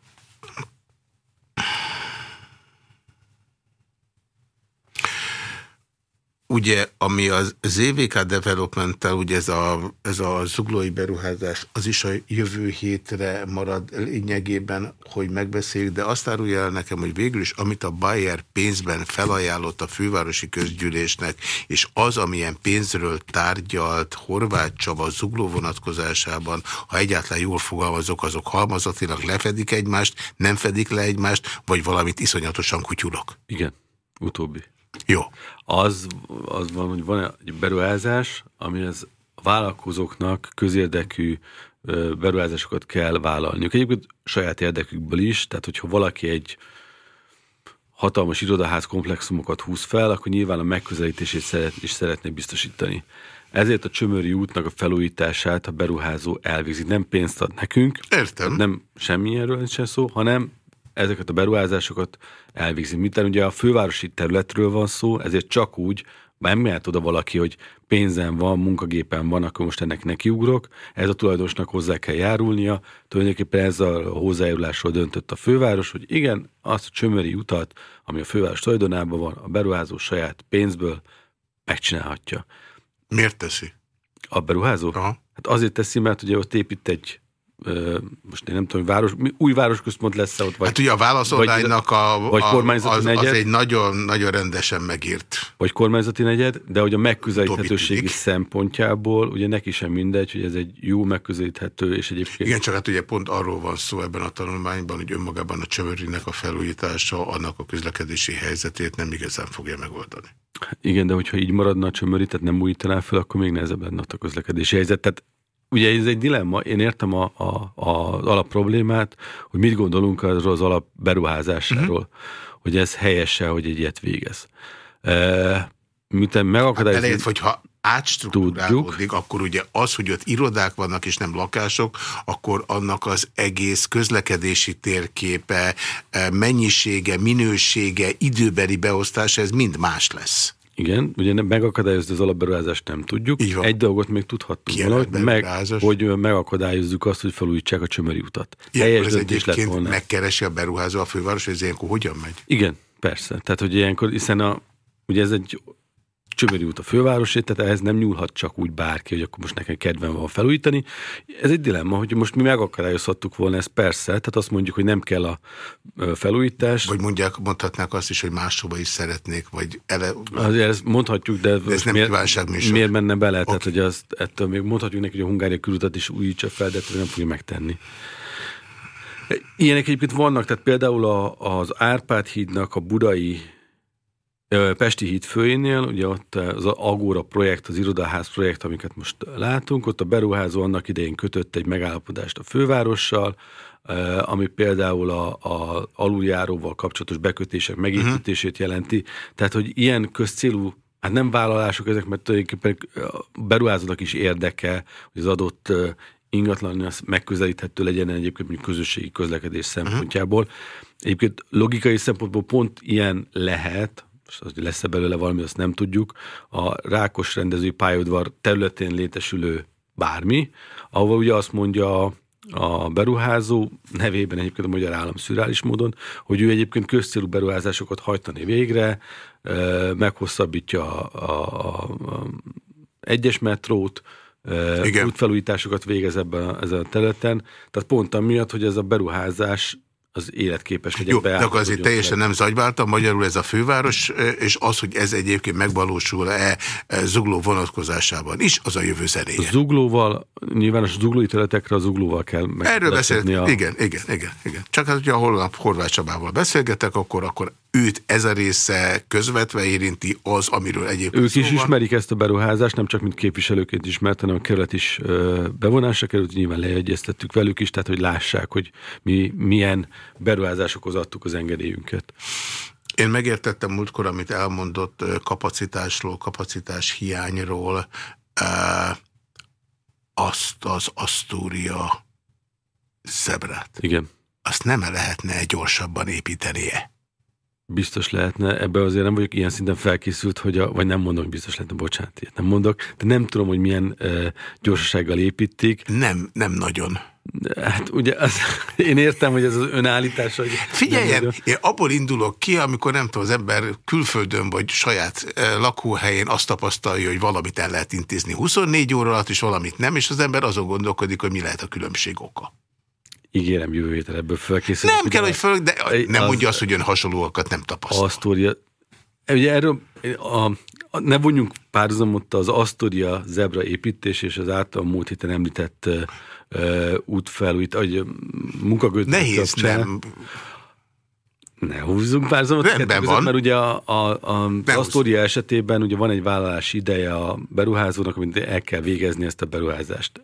Ugye, ami az ZVK development ugye ez a, ez a zuglói beruházás, az is a jövő hétre marad lényegében, hogy megbeszéljük, de azt árulja el nekem, hogy végül is, amit a Bayer pénzben felajánlott a fővárosi közgyűlésnek, és az, amilyen pénzről tárgyalt Horváth Csaba zugló vonatkozásában, ha egyáltalán jól fogalmazok, azok halmazatilag lefedik egymást, nem fedik le egymást, vagy valamit iszonyatosan kutyulok. Igen, utóbbi. Jó. Az, az van, hogy van egy beruházás, ami az a vállalkozóknak közérdekű beruházásokat kell vállalniuk. Egyébként saját érdekükből is, tehát hogyha valaki egy hatalmas irodaház komplexumokat húz fel, akkor nyilván a megközelítését szeret, is szeretné biztosítani. Ezért a Csömöri útnak a felújítását a beruházó elvégzi. Nem pénzt ad nekünk. Értem. Nem semmilyenről nincsen szó, hanem ezeket a beruházásokat elvégzi. Miután ugye a fővárosi területről van szó, ezért csak úgy, nem mehet oda valaki, hogy pénzem van, munkagépen van, akkor most ennek nekiugrok, ez a tulajdonosnak hozzá kell járulnia, tulajdonképpen ezzel a hozzájárulásról döntött a főváros, hogy igen, azt a csömöri utat, ami a főváros tulajdonában van, a beruházó saját pénzből megcsinálhatja. Miért teszi? A beruházó? Aha. Hát azért teszi, mert ugye ott épít egy most én nem tudom, város, új városközpont lesz -e ott? Vagy, hát ugye a válaszolványnak a, vagy kormányzati az, negyed, az egy nagyon, nagyon rendesen megírt. Vagy kormányzati negyed, de hogy a megközelíthetőségi szempontjából ugye neki sem mindegy, hogy ez egy jó megközelíthető, és egyébként... Igen, csak hát ugye pont arról van szó ebben a tanulmányban, hogy önmagában a csömörinek a felújítása, annak a közlekedési helyzetét nem igazán fogja megoldani. Igen, de hogyha így maradna a csömöri, tehát nem újítaná fel, akkor még nehezebb lenne a közlekedési helyzet. Tehát ugye ez egy dilemma, én értem a, a, a alap problémát, hogy mit gondolunk arról az alap beruházásáról, uh-huh. hogy ez helyese, hogy egy ilyet végez. E, miután megakadályozni... Hát elejét, hogyha átstruktúrálódik, akkor ugye az, hogy ott irodák vannak és nem lakások, akkor annak az egész közlekedési térképe, e, mennyisége, minősége, időbeli beosztása, ez mind más lesz. Igen, ugye nem megakadályozni az alapberuházást nem tudjuk. Egy dolgot még tudhattunk valahogy, meg, hogy megakadályozzuk azt, hogy felújítsák a csömöri utat. Igen, Teljes ez egyébként lett volna. megkeresi a beruházó a főváros, hogy ez ilyenkor hogyan megy? Igen, persze. Tehát, hogy ilyenkor, hiszen a, ugye ez egy Csömöri út a fővárosé, tehát ehhez nem nyúlhat csak úgy bárki, hogy akkor most nekem kedvem van felújítani. Ez egy dilemma, hogy most mi megakadályozhattuk volna ezt persze, tehát azt mondjuk, hogy nem kell a felújítás. Vagy mondják, mondhatnák azt is, hogy máshova is szeretnék, vagy ele... Azért ezt mondhatjuk, de, de ez nem miért, miért menne bele? Okay. Tehát, hogy azt, ettől még mondhatjuk neki, hogy a Hungária kürutat is újítsa fel, de nem fogja megtenni. Ilyenek egyébként vannak, tehát például a, az Árpád hídnak a budai Pesti híd főjénél, ugye ott az Agóra projekt, az irodaház projekt, amiket most látunk, ott a beruházó annak idején kötött egy megállapodást a fővárossal, ami például a, a aluljáróval kapcsolatos bekötések megépítését jelenti. Tehát, hogy ilyen közcélú Hát nem vállalások ezek, mert tulajdonképpen a beruházónak is érdeke, hogy az adott ingatlan az megközelíthető legyen egyébként mondjuk közösségi közlekedés szempontjából. Egyébként logikai szempontból pont ilyen lehet, az, lesz-e belőle valami, azt nem tudjuk, a rákos rendezői pályaudvar területén létesülő bármi, ahol ugye azt mondja a beruházó nevében egyébként a magyar állam szürális módon, hogy ő egyébként közcélú beruházásokat hajtani végre, meghosszabbítja a, a, a egyes metrót, Igen. útfelújításokat végez ebben a, ezen a területen. Tehát pont amiatt, hogy ez a beruházás az életképes legyen. Jó, de akkor azért teljesen nem zagyváltam, magyarul ez a főváros, és az, hogy ez egyébként megvalósul-e zugló vonatkozásában is, az a jövő zenéje. A zuglóval, nyilván a zuglói területekre a zuglóval kell meg. Erről beszélt, a... igen, igen, igen, igen. Csak hát, hogyha holnap Horváth Csabával beszélgetek, akkor, akkor őt ez a része közvetve érinti az, amiről egyébként Ők is van. ismerik ezt a beruházást, nem csak mint képviselőként ismert, hanem a kerület is bevonásra került, nyilván leegyeztettük velük is, tehát hogy lássák, hogy mi milyen beruházásokhoz adtuk az engedélyünket. Én megértettem múltkor, amit elmondott kapacitásról, kapacitás hiányról, azt az Asztúria zebrát. Igen. Azt nem lehetne gyorsabban építenie? Biztos lehetne, ebbe azért nem vagyok ilyen szinten felkészült, hogy a, vagy nem mondom, hogy biztos lehetne, bocsánat, ilyet nem mondok, de nem tudom, hogy milyen e, gyorsasággal építik. Nem, nem nagyon. Hát ugye, az, én értem, hogy ez az önállítás. Hogy Figyeljen, én abból indulok ki, amikor nem tudom, az ember külföldön vagy saját e, lakóhelyén azt tapasztalja, hogy valamit el lehet intézni 24 óra alatt, és valamit nem, és az ember azon gondolkodik, hogy mi lehet a különbség oka. Ígérem, jövő héten ebből felkészülünk. Nem kell, hogy föl, de nem az, mondja azt, hogy ön hasonlóakat nem tapasztal. Asztória. Ugye erről a, a, ne vonjunk párhuzamot az Astoria zebra építés és az által múlt héten említett uh, útfelújít, vagy munkagőt. Nehéz, kapcsán. nem. Ne húzzunk párhuzamot. Rendben van. Mert ugye a, a, a Astoria esetében ugye van egy vállalási ideje a beruházónak, amit el kell végezni ezt a beruházást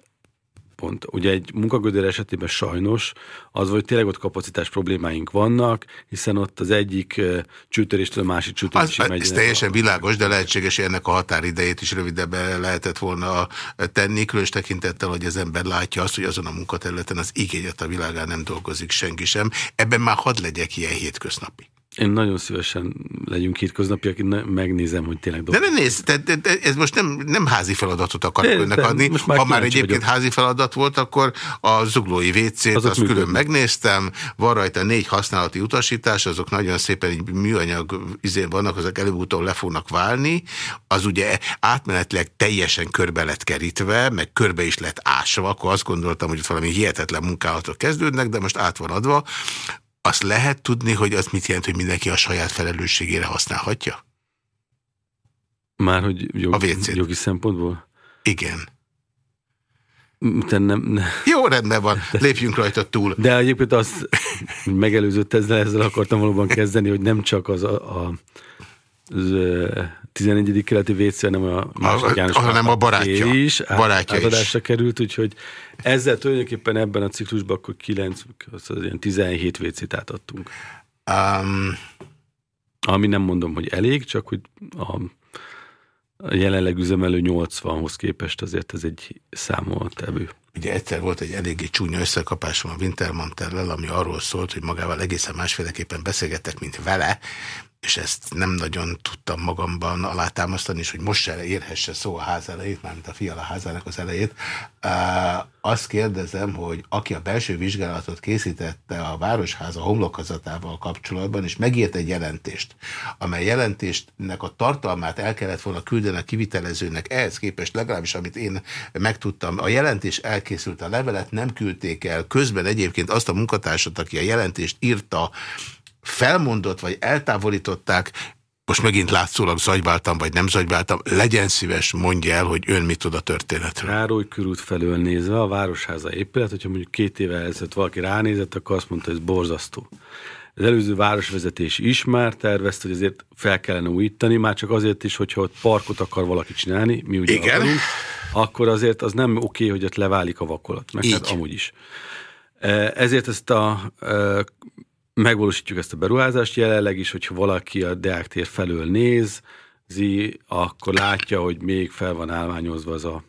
pont. Ugye egy munkagödör esetében sajnos az, hogy tényleg ott kapacitás problémáink vannak, hiszen ott az egyik csőtöréstől a másik csőtörésig megy. Ez teljesen a... világos, de lehetséges, hogy ennek a határidejét is rövidebben lehetett volna tenni, különös tekintettel, hogy az ember látja azt, hogy azon a munkaterületen az igényet a világán nem dolgozik senki sem. Ebben már hadd legyek ilyen hétköznapi. Én nagyon szívesen legyünk hétköznapiak, én megnézem, hogy tényleg dolgozom. De ne nézd, te, te, te, ez most nem, nem házi feladatot akarok de, önnek adni. Most már ha már egyébként vagyok. házi feladat volt, akkor a zuglói WC-t azt működnek. külön megnéztem, van rajta négy használati utasítás, azok nagyon szépen műanyag izén vannak, azok előbb-utóbb le fognak válni. Az ugye átmenetileg teljesen körbe lett kerítve, meg körbe is lett ásva, akkor azt gondoltam, hogy itt valami hihetetlen munkálatok kezdődnek, de most át van adva. Azt lehet tudni, hogy az mit jelent, hogy mindenki a saját felelősségére használhatja? Már, hogy jog, a jogi szempontból? Igen. Te nem, nem. Jó, rendben van, lépjünk rajta túl. De egyébként azt megelőzött ezzel, ezzel akartam valóban kezdeni, hogy nem csak az a, a 11. keleti WC, hanem a másik János hanem a barátja is barátja átadásra is. került, úgyhogy ezzel tulajdonképpen ebben a ciklusban akkor 9, az ilyen 17 WC-t átadtunk. Um, Ami nem mondom, hogy elég, csak hogy a, a jelenleg üzemelő 80-hoz képest azért ez egy számoltevő. Ugye egyszer volt egy eléggé csúnya összekapásom a Wintermanterrel, ami arról szólt, hogy magával egészen másféleképpen beszélgettek, mint vele, és ezt nem nagyon tudtam magamban alátámasztani, és hogy most se érhesse szó a ház elejét, mármint a fiala házának az elejét. Azt kérdezem, hogy aki a belső vizsgálatot készítette a Városháza homlokazatával kapcsolatban, és megírt egy jelentést, amely jelentésnek a tartalmát el kellett volna küldeni a kivitelezőnek, ehhez képest legalábbis, amit én megtudtam, a jelentés elkészült, a levelet nem küldték el, közben egyébként azt a munkatársat, aki a jelentést írta, felmondott, vagy eltávolították, most megint látszólag zagyváltam, vagy nem zagyváltam, legyen szíves, mondja el, hogy ön mit tud a történetről. Károly körút felől nézve a Városháza épület, hogyha mondjuk két éve ezelőtt valaki ránézett, akkor azt mondta, hogy ez borzasztó. Az előző városvezetés is már tervezte, hogy ezért fel kellene újítani, már csak azért is, hogyha ott parkot akar valaki csinálni, mi ugye Igen. akarunk, akkor azért az nem oké, hogy ott leválik a vakolat, meg hát amúgy is. E, ezért ezt a e, megvalósítjuk ezt a beruházást jelenleg is, hogyha valaki a Deák tér felől néz, akkor látja, hogy még fel van állványozva az a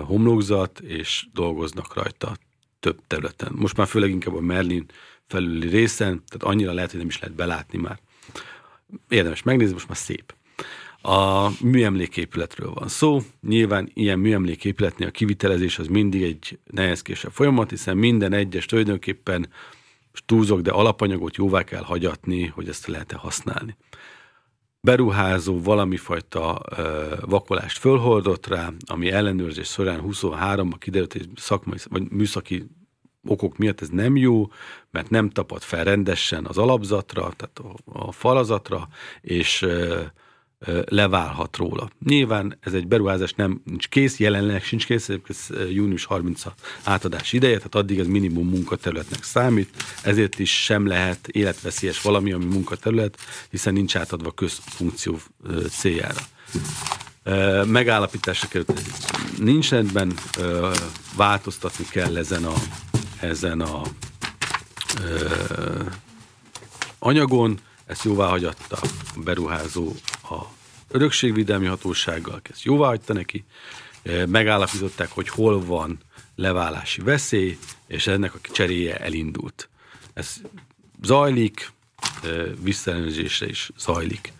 homlokzat, és dolgoznak rajta több területen. Most már főleg inkább a Merlin felüli részen, tehát annyira lehet, hogy nem is lehet belátni már. Érdemes megnézni, most már szép. A műemléképületről van szó. Nyilván ilyen műemléképületnél a kivitelezés az mindig egy nehezkésebb folyamat, hiszen minden egyes tulajdonképpen túlzok, de alapanyagot jóvá kell hagyatni, hogy ezt lehet-e használni. Beruházó valami fajta vakolást fölhordott rá, ami ellenőrzés során 23-ban kiderült, hogy szakmai vagy műszaki okok miatt ez nem jó, mert nem tapad fel rendesen az alapzatra, tehát a, a falazatra, és leválhat róla. Nyilván ez egy beruházás nem nincs kész, jelenleg sincs kész, ez június 30 a átadás ideje, tehát addig ez minimum munkaterületnek számít, ezért is sem lehet életveszélyes valami, ami munkaterület, hiszen nincs átadva közfunkció céljára. Megállapításra került, nincs rendben, változtatni kell ezen a, ezen a anyagon, ezt jóvá hagyatta a beruházó a örökségvédelmi hatósággal, ezt jóvá hagyta neki, e, megállapították, hogy hol van leválási veszély, és ennek a cseréje elindult. Ez zajlik, e, visszaellenőrzésre is zajlik.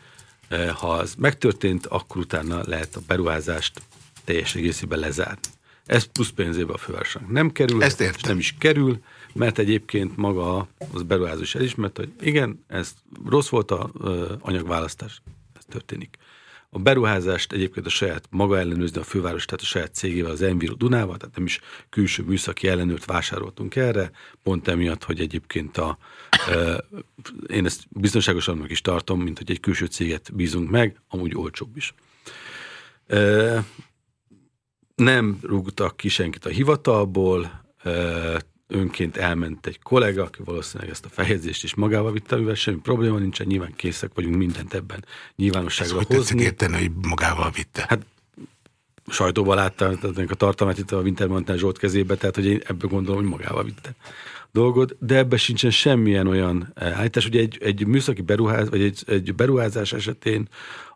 E, ha ez megtörtént, akkor utána lehet a beruházást teljes egészében lezárni. Ez plusz pénzébe a fővárosnak nem kerül, Ezt értem. és nem is kerül, mert egyébként maga az beruházó is elismert, hogy igen, ez rossz volt a anyagválasztás, ez történik. A beruházást egyébként a saját maga ellenőrizni a főváros, tehát a saját cégével, az Enviro Dunával, tehát nem is külső műszaki ellenőrt vásároltunk erre, pont emiatt, hogy egyébként a, én ezt biztonságosabbnak is tartom, mint hogy egy külső céget bízunk meg, amúgy olcsóbb is. Nem rúgtak ki senkit a hivatalból, önként elment egy kollega, aki valószínűleg ezt a fejezést is magával vitte, mivel semmi probléma nincsen, nyilván készek vagyunk mindent ebben nyilvánosságra Ezt hozni. hogy érteni, hogy magával vitte? Hát sajtóban láttam a tartalmát itt a Wintermantel Zsolt kezébe, tehát hogy én ebből gondolom, hogy magával vitte dolgot, de ebben sincsen semmilyen olyan állítás. Ugye egy, egy műszaki beruház, vagy egy, egy beruházás esetén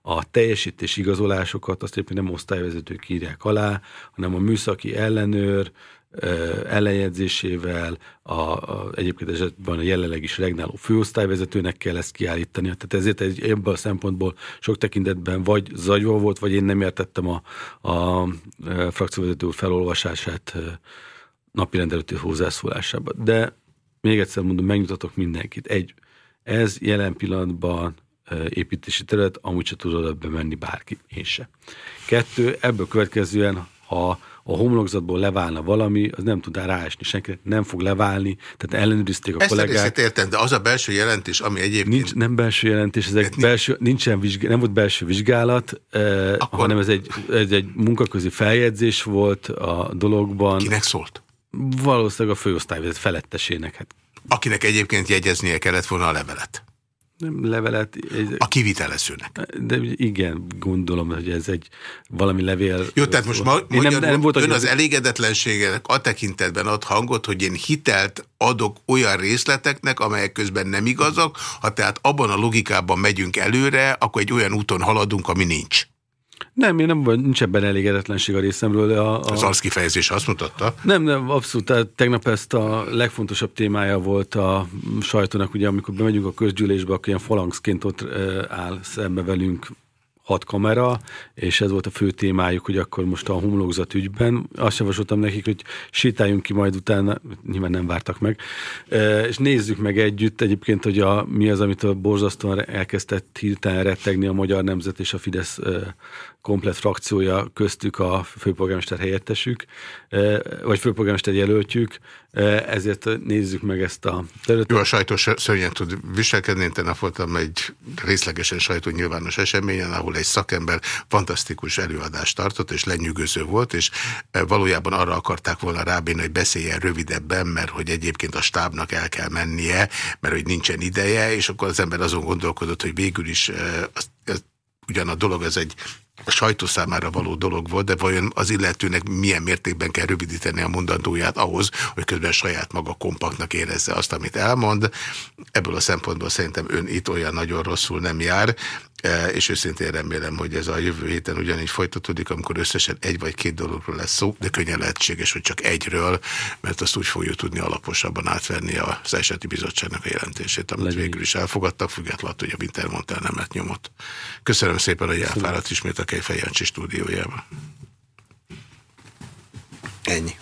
a teljesítés igazolásokat azt éppen nem osztályvezetők írják alá, hanem a műszaki ellenőr, ellenjegyzésével, a, a, egyébként esetben a jelenleg is regnáló főosztályvezetőnek kell ezt kiállítani. Tehát ezért egy, ebből a szempontból sok tekintetben vagy zagyva volt, vagy én nem értettem a, a, a frakcióvezető felolvasását napi rendelőtti hozzászólásába. De még egyszer mondom, megnyugtatok mindenkit. Egy, ez jelen pillanatban építési terület, amúgy se tudod bemenni bárki, én se. Kettő, ebből következően, ha a homlokzatból leválna valami, az nem tud ráesni senki, nem fog leválni, tehát ellenőrizték a Ezt kollégák. Ezt értem, de az a belső jelentés, ami egyébként... Nincs, nem belső jelentés, ez egy belső, nincsen vizsgálat, nem volt belső vizsgálat, eh, Akkor... hanem ez egy, ez egy munkaközi feljegyzés volt a dologban. Kinek szólt? Valószínűleg a főosztályvezet felettesének. Hát. Akinek egyébként jegyeznie kellett volna a levelet nem levelet. A kivitelezőnek. De igen, gondolom, hogy ez egy valami levél. Jó, tehát most ma, nem, nem, nem volt, ön az elégedetlenségenek a tekintetben ad hangot, hogy én hitelt adok olyan részleteknek, amelyek közben nem igazak, ha tehát abban a logikában megyünk előre, akkor egy olyan úton haladunk, ami nincs. Nem, én nem, nincs ebben elégedetlenség a részemről. A, a... Az arc kifejezés azt mutatta? Nem, nem, abszolút. Tehát tegnap ezt a legfontosabb témája volt a sajtónak, ugye amikor bemegyünk a közgyűlésbe, akkor ilyen falangszként ott áll szembe velünk hat kamera, és ez volt a fő témájuk, hogy akkor most a homlokzat ügyben. Azt javasoltam nekik, hogy sétáljunk ki majd utána, nyilván nem vártak meg, és nézzük meg együtt egyébként, hogy a, mi az, amit a borzasztóan elkezdett hirtelen rettegni a Magyar Nemzet és a Fidesz komplet frakciója, köztük a főpolgármester helyettesük, vagy főpolgármester jelöltjük, ezért nézzük meg ezt a területet. Jó, a sajtó szörnyen tud viselkedni, én tegnap voltam egy részlegesen sajtó nyilvános eseményen, ahol egy szakember fantasztikus előadást tartott, és lenyűgöző volt, és valójában arra akarták volna rábírni, hogy beszéljen rövidebben, mert hogy egyébként a stábnak el kell mennie, mert hogy nincsen ideje, és akkor az ember azon gondolkodott, hogy végül is az, ugyan a dolog ez egy a sajtó számára való dolog volt, de vajon az illetőnek milyen mértékben kell rövidíteni a mondandóját ahhoz, hogy közben saját maga kompaktnak érezze azt, amit elmond. Ebből a szempontból szerintem ön itt olyan nagyon rosszul nem jár, e, és őszintén remélem, hogy ez a jövő héten ugyanígy folytatódik, amikor összesen egy vagy két dologról lesz szó, de könnyen lehetséges, hogy csak egyről, mert azt úgy fogjuk tudni alaposabban átvenni az eseti bizottságnak a jelentését, amit Legyen. végül is elfogadtak, függetlenül, hogy a Winter mondta nem lett nyomot. Köszönöm szépen, hogy elfáradt ismét Kejfej Jancsi stúdiójában. Ennyi.